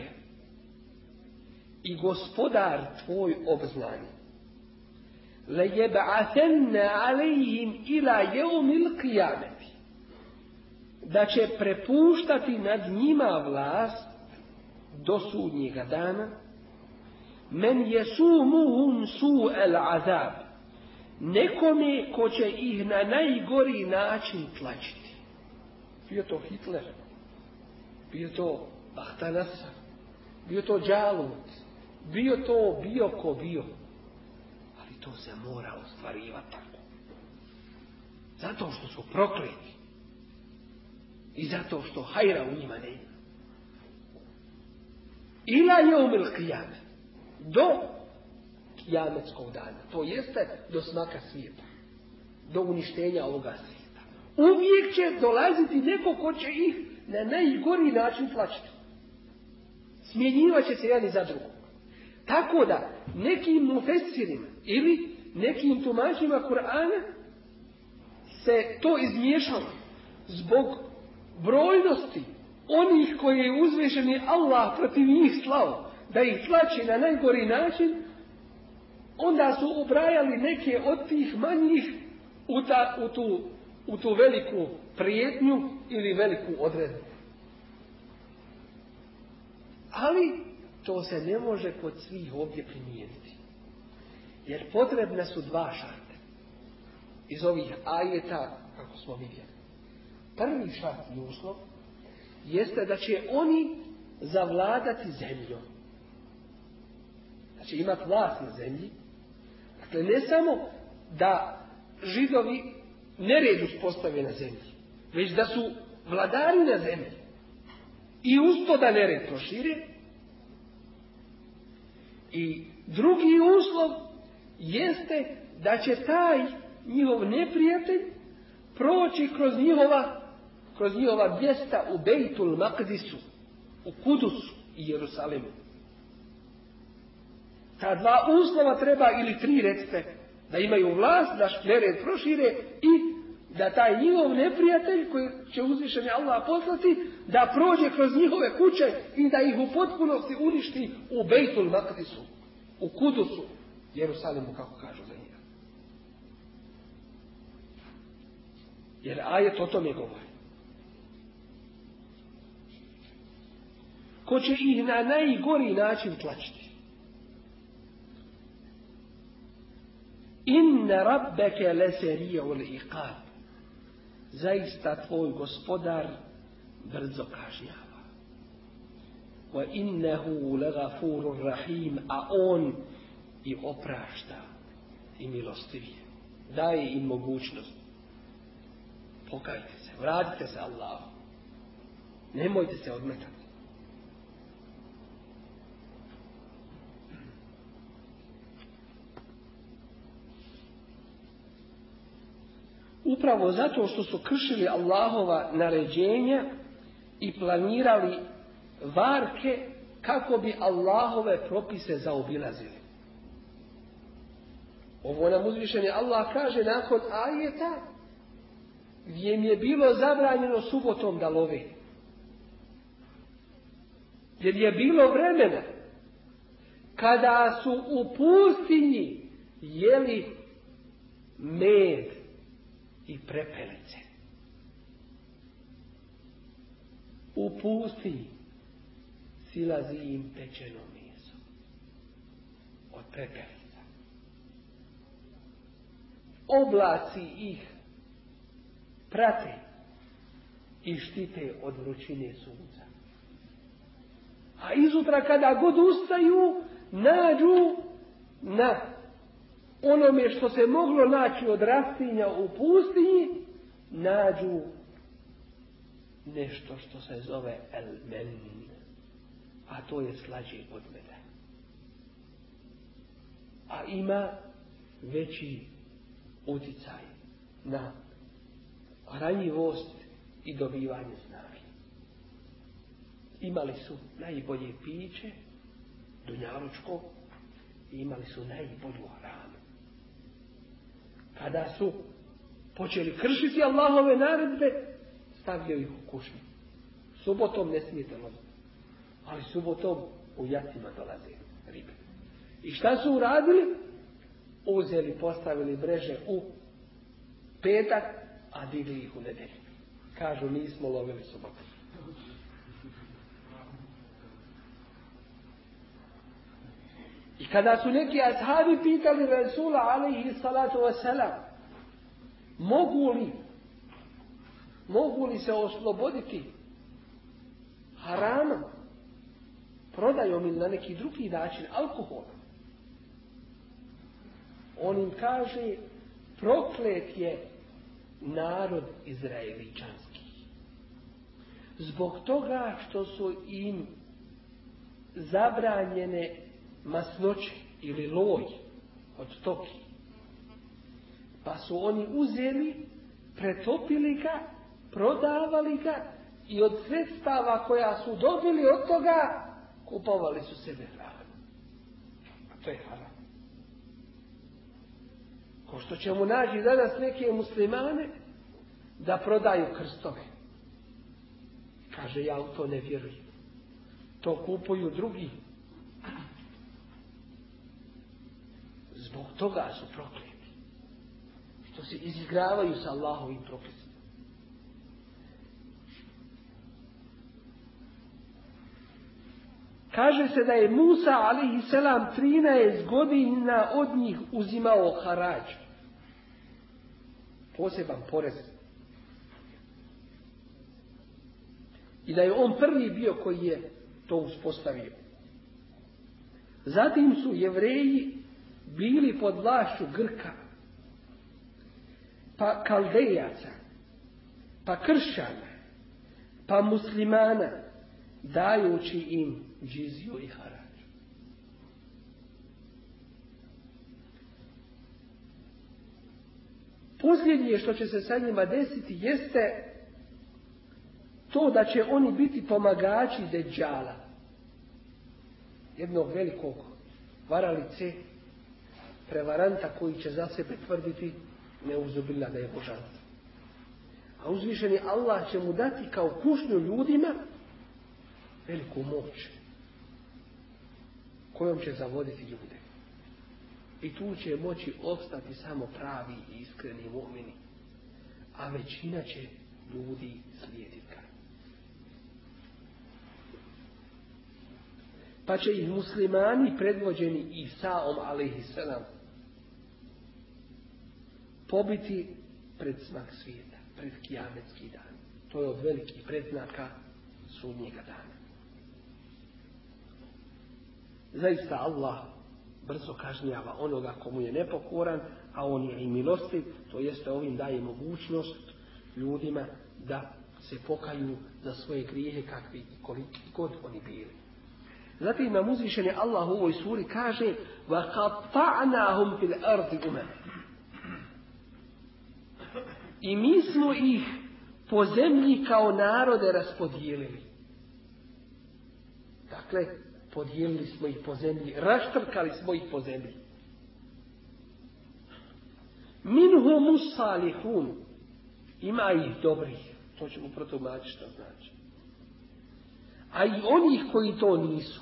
i gospodar tvoj obznani. Le jeb'atenne alejhim ila jeumil qiyameti. Da će prepuštati nad njima vlast do sudnjega dana. Men jesumuhum su el azab. Nekome ko će ih na najgori način tlačiti. Bio to Hitler. Bio to Bahtanasa. Bio to Đalut bio to bio ko bio. Ali to se mora ostvarivati tako. Zato što su prokleti. I zato što hajra u njima ne ima. Ila je umil kijame. Do kijametskog dana. To jeste do smaka svijeta. Do uništenja ovoga svijeta. Uvijek će dolaziti neko ko će ih na najgori način tlačiti. Smjenjivat će se jedan za drugog. Tako da nekim mufesirima ili nekim tumačima Kur'ana se to izmiješalo zbog brojnosti onih koji je uzvišeni Allah protiv njih slao da ih tlači na najgori način onda su ubrajali neke od tih manjih u, ta, u, tu, u tu veliku prijetnju ili veliku odredbu. Ali to se ne može kod svih ovdje primijeniti. Jer potrebna su dva šarte. Iz ovih ajeta, kako smo vidjeli. Prvi šart i uslov jeste da će oni zavladati zemljom. Znači imati vlast na zemlji, Dakle, ne samo da židovi nered uspostave na zemlji, već da su vladari na zemlji. I usto da nered prošire. I drugi uslov jeste da će taj njihov neprijatelj proći kroz njihova kroz njihova mjesta u Bejtul Makdisu, u Kudusu i Jerusalimu. Ta dva uslova treba ili tri recite, da imaju vlast, da nered prošire i da taj njihov neprijatelj koji će uzvišeni Allah poslati, da prođe kroz njihove kuće i da ih u potpunosti uništi u Bejtul Makdisu, u Kudusu, Jerusalimu, kako kažu za njega. Jer ajet o tome govori. Ko će ih na najgori način tlačiti. إن inne rabbeke leseri'ul iqab. Zaista tvoj gospodar brzo kažnjava. Wa innehu legafurur rahim, a on i oprašta i milostivije. Daje im mogućnost. Pokajte se, vratite se Allahu. Nemojte se odmetati. Upravo zato što su kršili Allahova naređenja i planirali varke kako bi Allahove propise zaobilazili. Ovo nam uzvišenje Allah kaže nakon ajeta gdje im je bilo zabranjeno subotom da love. Jer je bilo vremena kada su u pustinji jeli med i prepelice. U pustinji silazi im pečeno meso od prepelica. Oblaci ih prate i štite od vrućine sunca. A izutra kada god ustaju, nađu na onome što se moglo naći od rastinja u pustinji, nađu nešto što se zove elmen, a to je slađe od meda. A ima veći uticaj na ranjivost i dobivanje snage. Imali su najbolje piće, dunjalučko, imali su najbolju hranu. Kada su počeli kršiti Allahove naredbe, stavljaju ih u kušnju. Subotom ne smijete loviti. Ali subotom u jacima dolaze ribe. I šta su uradili? Uzeli, postavili breže u petak, a digli ih u nedelju. Kažu, nismo lovili subotom. I kada su neki ashabi pitali Rasula alaihi salatu wasalam, mogu li, mogu li se osloboditi haramom, prodajom ili na neki drugi način alkohola, on im kaže, proklet je narod izraeličanski. Zbog toga što su im zabranjene masnoće ili loj od stoki. Pa su oni uzeli, pretopili ga, prodavali ga i od sredstava koja su dobili od toga, kupovali su sebe hranu. A to je haram. Ko što ćemo naći danas neke muslimane da prodaju krstove. Kaže, ja u to ne vjerujem. To kupuju drugi. Zbog toga su prokleti. Što se izigravaju sa Allahovim propisima. Kaže se da je Musa alihi selam 13 godina od njih uzimao harađ. Poseban porez. I da je on prvi bio koji je to uspostavio. Zatim su jevreji bili pod vlašću Grka, pa kaldejaca, pa kršćana, pa muslimana, dajući im džiziju i harač. Posljednje što će se sa njima desiti jeste to da će oni biti pomagači deđala. Jednog velikog varalice, prevaranta koji će za sebe tvrditi neuzubila da je božanstvo. A uzvišeni Allah će mu dati kao kušnju ljudima veliku moć kojom će zavoditi ljude. I tu će moći ostati samo pravi i iskreni mu'mini. A većina će ljudi slijediti ga. Pa će ih muslimani predvođeni Isaom alaihissalam pobiti pred smak svijeta, pred kijametski dan. To je od velikih predznaka sudnjega dana. Zaista Allah brzo kažnjava onoga komu je nepokoran, a on je i milostiv, to jeste ovim daje mogućnost ljudima da se pokaju za svoje grijehe kakvi i koliki god oni bili. Zatim nam uzvišen je Allah u ovoj suri kaže وَقَطَعْنَاهُمْ فِي الْأَرْضِ أُمَمٍ I mi smo ih po zemlji kao narode raspodijelili. Dakle, podijelili smo ih po zemlji, raštrkali smo ih po zemlji. Minhum salihun. Ima ih dobrih. To ćemo protumačiti što znači. A i onih koji to nisu.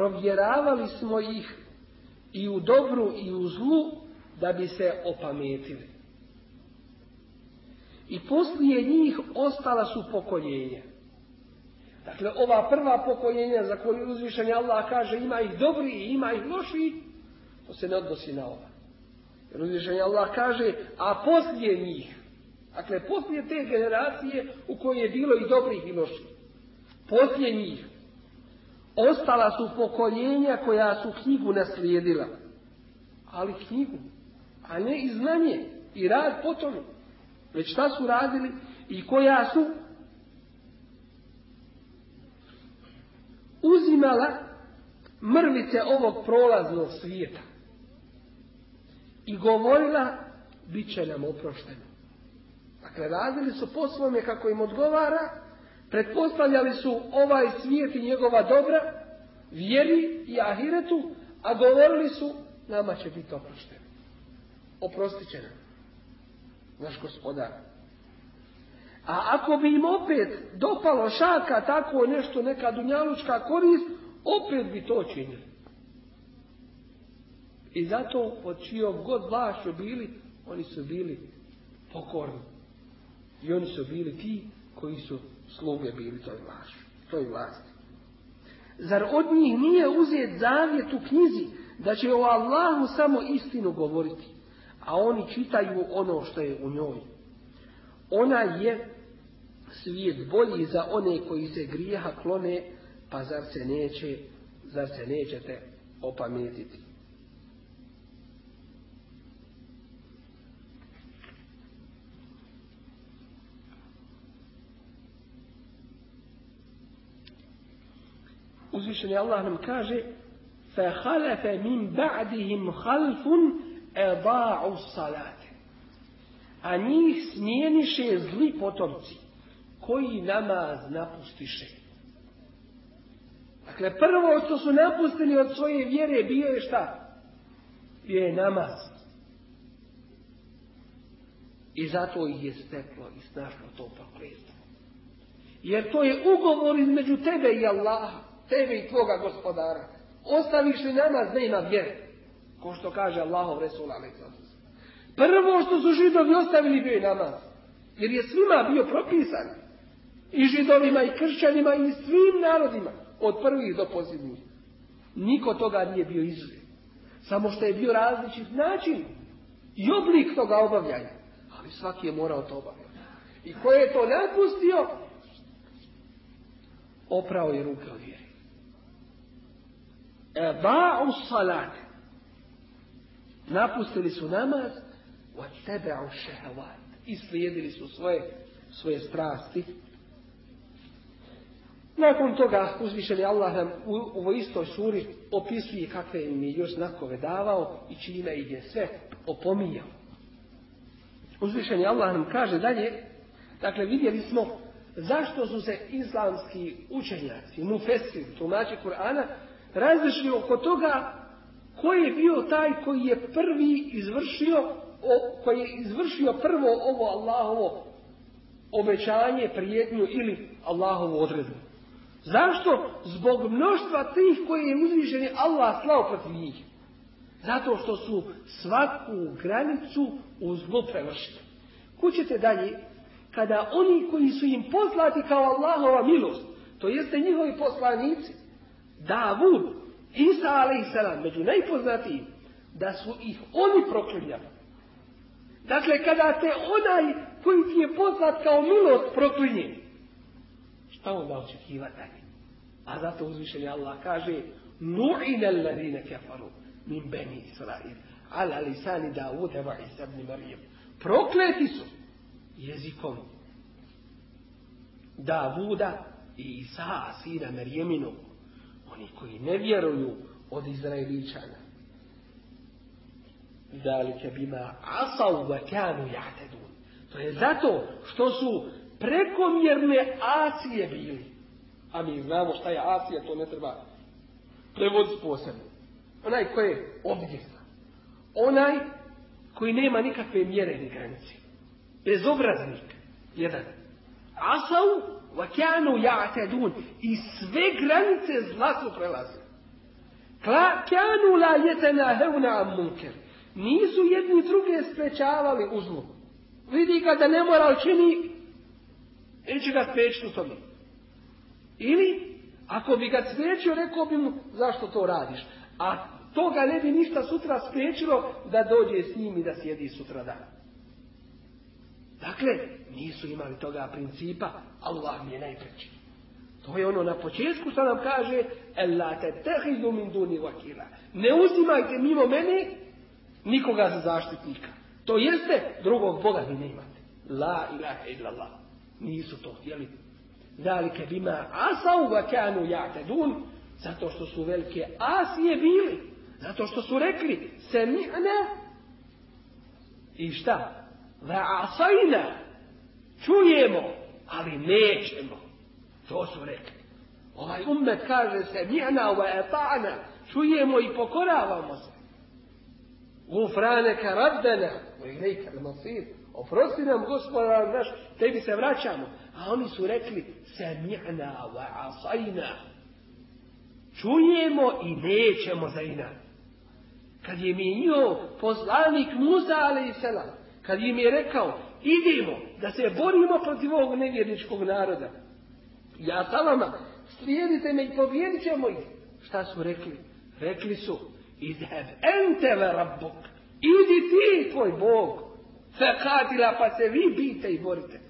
Provjeravali smo ih i u dobru i u zlu da bi se opametili. I poslije njih ostala su pokoljenja. Dakle, ova prva pokoljenja za koju uzvišenje Allah kaže ima ih dobri i ima ih loši, to se ne odnosi na ova. Jer uzvišenje Allah kaže, a poslije njih, dakle, poslije te generacije u kojoj je bilo i dobrih i loših, poslije njih, ostala su pokoljenja koja su knjigu naslijedila. Ali knjigu, a ne i znanje i rad po tome. Već šta su radili i koja su uzimala mrvice ovog prolaznog svijeta i govorila bit će nam oprošteno. Dakle, radili su po svome kako im odgovara, pretpostavljali su ovaj svijet i njegova dobra, vjeri i ahiretu, a govorili su nama će biti oprošteno. Oprostit će nam naš gospodar. A ako bi im opet dopalo šaka tako nešto, neka dunjalučka korist, opet bi to činili. I zato pod čijom god vlašću bili, oni su bili pokorni. I oni su bili ti koji su sluge bili toj vlašću, toj vlasti. Zar od njih nije uzet zavjet u knjizi da će o Allahu samo istinu govoriti, a oni čitaju ono što je u njoj. Ona je svijet bolji za one koji se grijeha klone, pa zar se neće, zar se nećete opametiti. Uzvišeni Allah nam kaže فَحَلَفَ مِنْ بَعْدِهِمْ خَلْفٌ اَضَاعُ الصَّلَاةِ A njih smijeniše zli potomci koji namaz napustiše. Dakle, prvo što su napustili od svoje vjere bio je šta? Bio je namaz. I zato ih je steklo i snašlo to prokletstvo. Jer to je ugovor između tebe i Allaha tebe i tvoga gospodara. Ostaviš li namaz, ne ima vjere. Ko što kaže Allahov Resul Prvo što su židovi ostavili bio je namaz. Jer je svima bio propisan. I židovima i kršćanima i svim narodima. Od prvih do posljednjih. Niko toga nije bio izuzet. Samo što je bio različit način i oblik toga obavljanja. Ali svaki je morao to obavljati. I ko je to napustio, oprao je ruke od vjeri. Eba'u salat. Napustili su namaz, wa tebe'u šehavat. I slijedili su svoje, svoje strasti. Nakon toga uzvišeni Allah nam u ovoj istoj suri opisuje kakve im je još znakove davao i čime ih je sve opominjao. Uzvišeni Allah nam kaže dalje, dakle vidjeli smo zašto su se islamski učenjaci, mufesir, tumači Kur'ana, razišli oko toga ko je bio taj koji je prvi izvršio, koji je izvršio prvo ovo Allahovo obećanje, prijetnju ili Allahovu odredbu. Zašto? Zbog mnoštva tih koji je uzvišeni Allah slao protiv njih. Zato što su svaku granicu u zlu prevršili. Kućete dalje, kada oni koji su im poslati kao Allahova milost, to jeste njihovi poslanici, Davud, Isa a.s. među najpoznatijim, da su ih oni proklinjali. Dakle, kada te onaj koji ti je poznat kao milost proklinje, šta onda očekivati dalje? A zato uzvišenje Allah kaže Nu'ina alladine kafaru min beni Israil ala lisani Davuda wa Isa ibn Marijem. Prokleti su jezikom Davuda i Isa, sina Marijeminog. Oni koji ne vjeruju od Izraeličana. Dalike bima asav wa kanu jahtedun. To je zato što su prekomjerne asije bili. A mi znamo šta je asija, to ne treba prevoditi posebno. Onaj koji je. Onaj koji nema nikakve mjere ni granice. Bezobraznik. Jedan. Asav wa kanu ja'tadun. I sve granice zla su prelazili. Kanu la jetanahevna am munker. Nisu jedni druge sprečavali u zlu. Vidi ga da ne mora čini, ili će ga spriječiti u tome. Ili, ako bi ga spriječio, rekao bi mu, zašto to radiš? A toga ne bi ništa sutra spriječilo da dođe s njim i da sjedi sutra dan. Dakle, nisu imali toga principa, Allah mi je najpreći. To je ono na početku što nam kaže Ella te tehidu min duni. Ne uzimajte mimo mene nikoga za zaštitnika. To jeste drugog Boga vi ne imate. La ilaha illallah. Nisu to htjeli. Zalike bima asau wa kanu ja'tadun. Zato što su velike asije bili. Zato što su rekli semi'na i šta? Va asajna. Čujemo, ali nećemo. To su rekli. Ovaj ummet kaže se mi'na wa eta'na. Čujemo i pokoravamo se. Gufraneka rabbena. U ilika masir. Oprosti nam gospodar naš, tebi se vraćamo. A oni su rekli sami'na wa asajna. Čujemo i nećemo za inak. Kad je mi poslanik Musa a.s. Kad im je rekao idemo da se borimo protiv ovog nevjerničkog naroda. Ja sa vama, slijedite me i pobjedit ćemo ih. Šta su rekli? Rekli su, idheb ente rabbuk. Idi ti, tvoj Bog. Fekatila pa se vi bite i borite.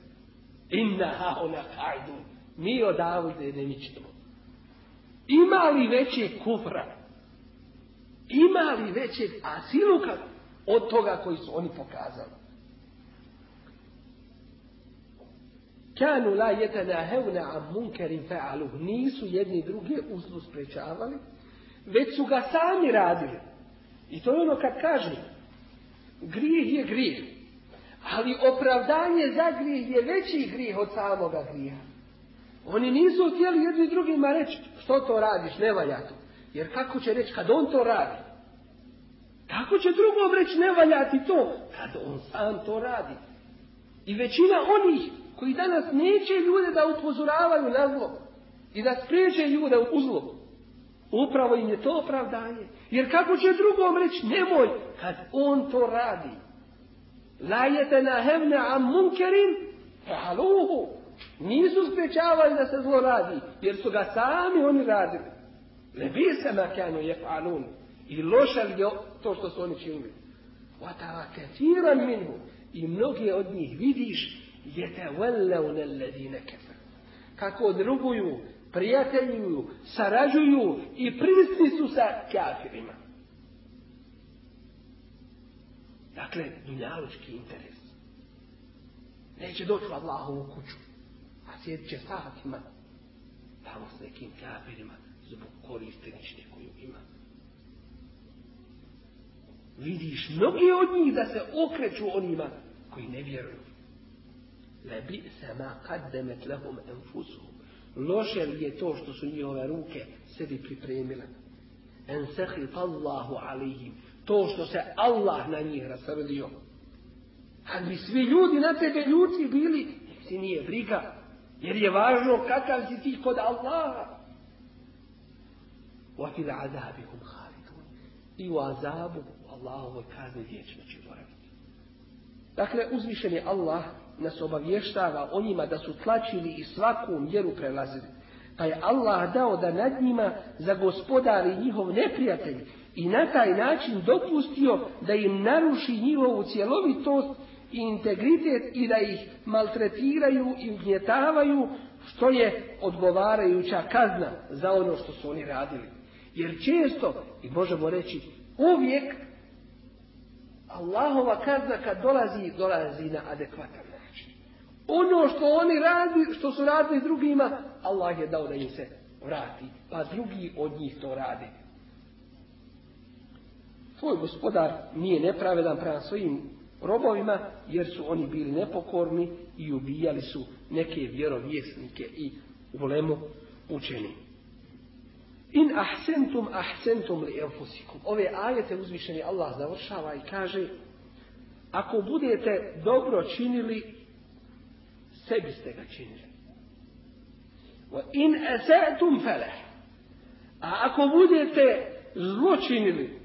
Inna hauna hajdu. Mi odavde ne mičemo. Ima li veće kufra? Ima li veće asiluka od toga koji su oni pokazali? Kanu la jetanahevna am munkerin fa'aluh. Nisu jedni druge uzlu sprečavali, već su ga sami radili. I to je ono kad kaže, grijeh je grijeh. Ali opravdanje za grijeh je veći grijeh od samoga grijeha. Oni nisu htjeli jedni drugima reći, što to radiš, ne valja to. Jer kako će reći kad on to radi? Kako će drugom reći ne valjati to? Kad on sam to radi. I većina onih koji danas neće ljude da upozoravaju na zlo i da spriječe ljude u zlo. Upravo im je to opravdanje. Jer kako će drugom reći nemoj kad on to radi. Lajete na hevne am munkerin haluhu. Nisu spriječavali da se zlo radi, jer su ga sami oni radili. Ne bi se makanu je falun. I loša li je to što su oni činili. Vatava ketiran minhu. I mnoge od njih vidiš يتولون الذين كفروا kako druguju, prijateljuju, sarađuju i prisni su sa kafirima. Dakle, dunjalučki interes. Neće doći u Allahovu kuću, a sjedit će satima tamo s nekim kafirima zbog koristenične koju ima. Vidiš mnogi od njih da se okreću onima koji ne vjeruju. Lebi'sa ma kaddemet lahum enfusu. Loše li je to što su njihove ruke sebi pripremile? En sehit Allahu alihim. To što se Allah na njih rasrdio. Kad bi svi ljudi na tebe ljudi bili, ti nije briga. Jer je važno kakav si ti kod Allaha. Wa fil azabihum khalidun. I u azabu Allahovoj kazni vječno će Dakle, uzvišen je Allah nas obavještava o njima da su tlačili i svaku mjeru prelazili. Pa je Allah dao da nad njima zagospodari njihov neprijatelj i na taj način dopustio da im naruši njihovu cjelovitost i integritet i da ih maltretiraju i ugnjetavaju što je odgovarajuća kazna za ono što su oni radili. Jer često, i možemo reći uvijek, Allahova kazna kad dolazi, dolazi na adekvatan način. Ono što oni radi, što su radili drugima, Allah je dao da im se vrati. Pa drugi od njih to radi. Tvoj gospodar nije nepravedan prema svojim robovima, jer su oni bili nepokorni i ubijali su neke vjerovjesnike i ulemu učeni. In ahsentum ahsentum li enfusikum. Ove ajete uzvišeni Allah završava i kaže ako budete dobro činili, sebi ste ga činili. Wa in esetum feleh. A ako budete zlo činili,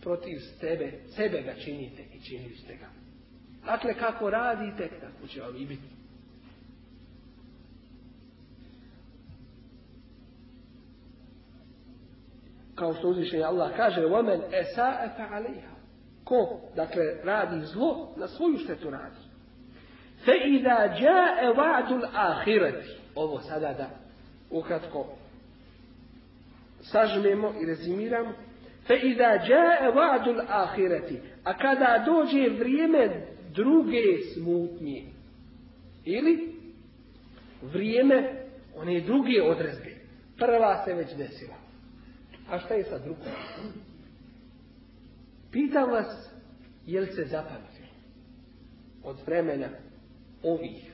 protiv sebe, sebe ga činite i činili ste ga. Dakle, kako radite, tako će vam i biti. Kao što uzvišenje Allah kaže, وَمَنْ أَسَاءَ فَعَلَيْهَا Ko, dakle, radi zlo, na svoju štetu radi. فَإِذَا جَاءَ وَعْدُ الْآخِرَةِ Ovo sada da ukratko sažmemo i rezimiramo. فَإِذَا جَاءَ وَعْدُ الْآخِرَةِ A kada dođe vrijeme druge smutnje, ili vrijeme one druge odrezbe, prva se već desila. A šta je sa drugom? Pitam vas, jel se zapamtilo od vremena ovih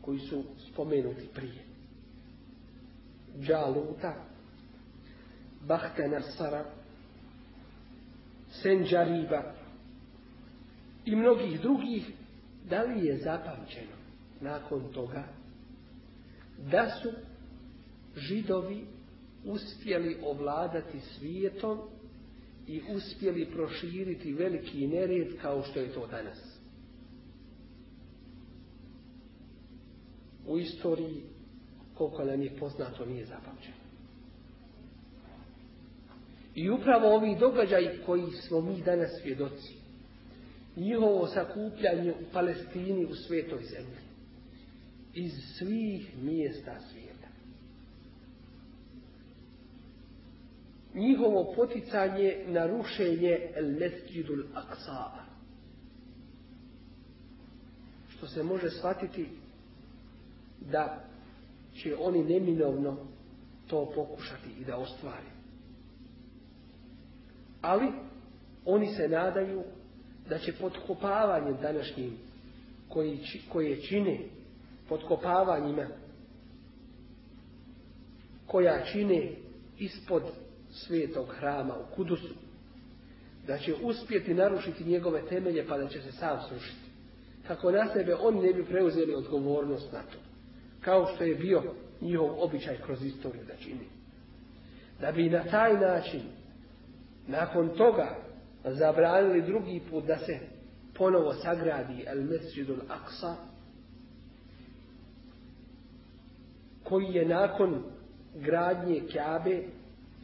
koji su spomenuti prije? Džaluta, Bahte Narsara, Senđariba i mnogih drugih, da li je zapamćeno nakon toga da su židovi uspjeli ovladati svijetom i uspjeli proširiti veliki nered kao što je to danas. U istoriji, koliko nam je poznato, nije zapamćeno. I upravo ovi događaji koji smo mi danas svjedoci, njihovo sakupljanje u Palestini, u svetoj zemlji, iz svih mjesta svijeta. Njihovo poticanje na rušenje El Mesjidul Aqsa. Što se može shvatiti da će oni neminovno to pokušati i da ostvari. Ali oni se nadaju da će potkopavanjem današnjim koji, koje čine potkopavanjima koja čine ispod svetog hrama u Kudusu, da će uspjeti narušiti njegove temelje pa da će se sam srušiti. Kako na sebe oni ne bi preuzeli odgovornost na to. Kao što je bio njihov običaj kroz istoriju da čini. Da bi na taj način nakon toga zabranili drugi put da se ponovo sagradi El Mesjidul Aqsa, koji je nakon gradnje Kjabe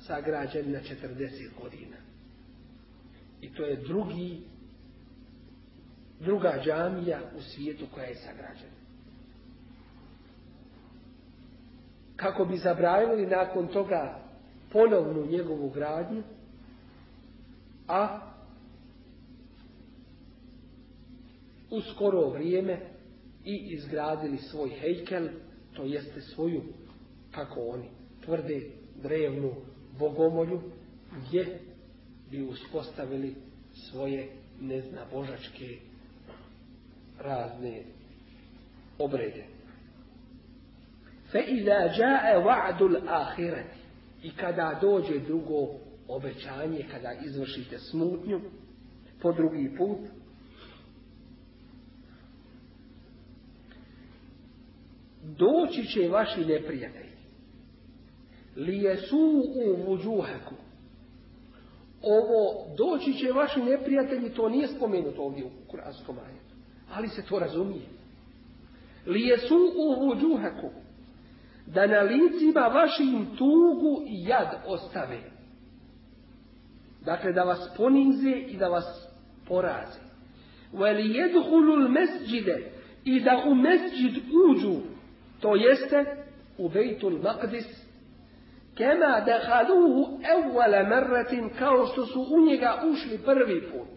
sagrađen na 40 godina. I to je drugi, druga džamija u svijetu koja je sagrađena. Kako bi zabranili nakon toga ponovnu njegovu gradnju, a u skoro vrijeme i izgradili svoj hejkel, to jeste svoju, kako oni tvrde, drevnu bogomolju, gdje bi uspostavili svoje nezna božačke razne obrede. Fe iza džae wa'dul ahireti i kada dođe drugo obećanje kada izvršite smutnju po drugi put. Doći će vaši neprijatelji. Li u vuđuhaku. Ovo doći će vaši neprijatelji, to nije spomenuto ovdje u kuranskom ajetu. Ali se to razumije. Li u vuđuhaku. da na licima vašim tugu i jad ostave. Dakle, da vas ponize i da vas poraze. Veli jedhulul mesđide i da u mesđid uđu, to jeste u Bejtul Maqdis, Kema dehaluhu evvele merretin kao što su u njega ušli prvi put.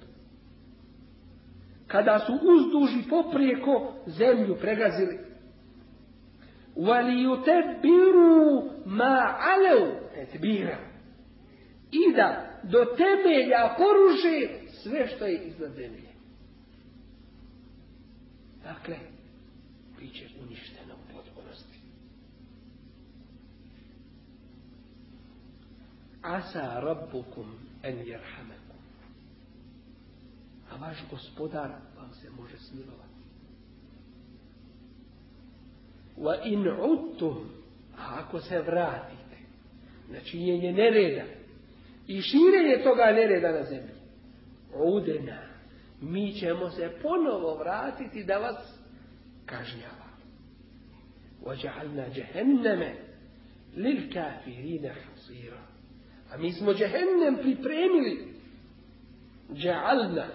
Kada su uzduži poprijeko zemlju pregazili. Vali tebiru ma aleu tetbira. I da do temelja poruše sve što je iznad zemlje. Dakle, bit ćeš Asa rabbukum en jerhamekum. A vaš gospodar vam se može smilovati. Wa in uttum, a ako se vratite na činjenje nereda i širenje toga nereda na zemlji, udena, mi ćemo se ponovo vratiti da vas kažnjava. وَجَعَلْنَا جَهَنَّمَ لِلْكَافِرِينَ حَصِيرًا a mi smo džehennem pripremili. Dža'alna.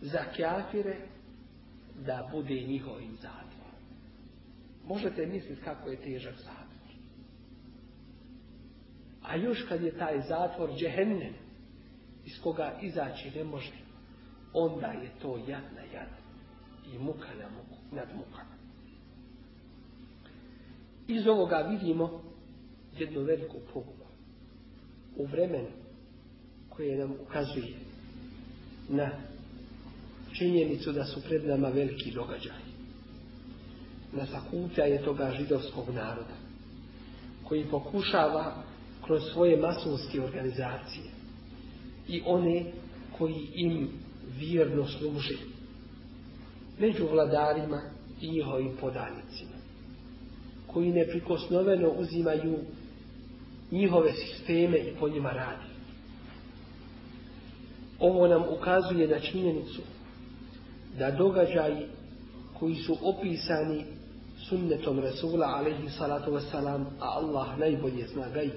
Za kafire da bude njihovim zatvorom. Možete misliti kako je težak zatvor. A još kad je taj zatvor džehennem, iz koga izaći ne može, onda je to jad na jad i muka na muku, nad mukama. Iz ovoga vidimo jednu veliku pogubu. U vremenu koje nam ukazuje na činjenicu da su pred nama veliki događaj. Na sakupljanje toga židovskog naroda, koji pokušava kroz svoje masonske organizacije i one koji im vjerno služe među vladarima i njihovim podanicima, koji neprikosnoveno uzimaju njihove sisteme i po njima radi. Ovo nam ukazuje na činjenicu da događaji koji su opisani sunnetom Rasula alaihi salatu wasalam, a Allah najbolje zna gaj,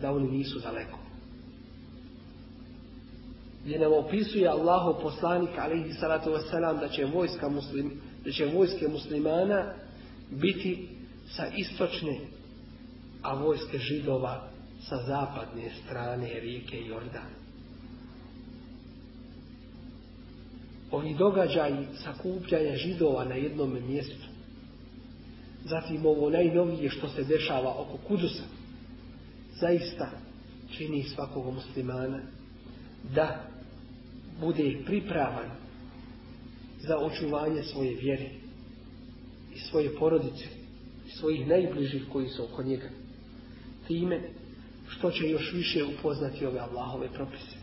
da oni nisu daleko. Gdje nam opisuje Allahu poslanik alaihi salatu wasalam da će vojska muslim, da će vojske muslimana biti sa istočne, a vojske židova sa zapadne strane rijeke Jordan. ovi događaji sakupljanja židova na jednom mjestu. Zatim ovo najnovije što se dešava oko Kudusa. Zaista čini svakog muslimana da bude pripravan za očuvanje svoje vjere i svoje porodice i svojih najbližih koji su oko njega. Time što će još više upoznati ove Allahove propise.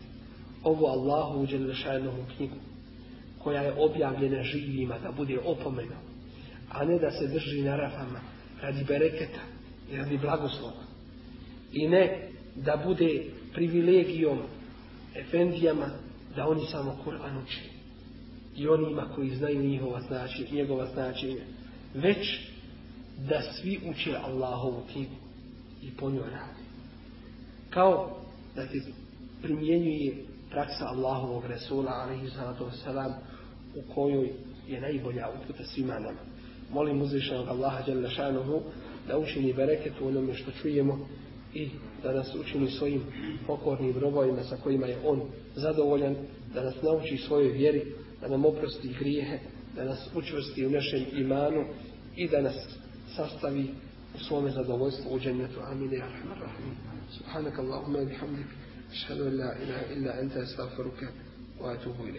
Ovo Allahu u Đelešajnovu knjigu koja je objavljena živima da bude opomena, a ne da se drži na rafama radi bereketa i radi blagoslova. I ne da bude privilegijom efendijama da oni samo Kur'an uči i onima koji znaju njihova znači, njegova značenja, već da svi uče Allahovu knjigu i po njoj radi. Kao da se primjenjuje praksa Allahovog Resula, alaihi salatu wasalam, u kojoj je najbolja uputa svima nama. Molim uzvišenog Allaha Đalla šanuhu da učini bereket u onome što čujemo i da nas učini svojim pokornim robovima sa kojima je On zadovoljan, da nas nauči svojoj vjeri, da nam oprosti grijehe, da nas učvrsti u našem imanu i da nas sastavi svome zadovoljstvu u džennetu. Amin. Ja rahman rahim. Subhanak Allahumma bihamdik. Ašhadu la ilaha illa anta astaghfiruka wa atubu ilayk.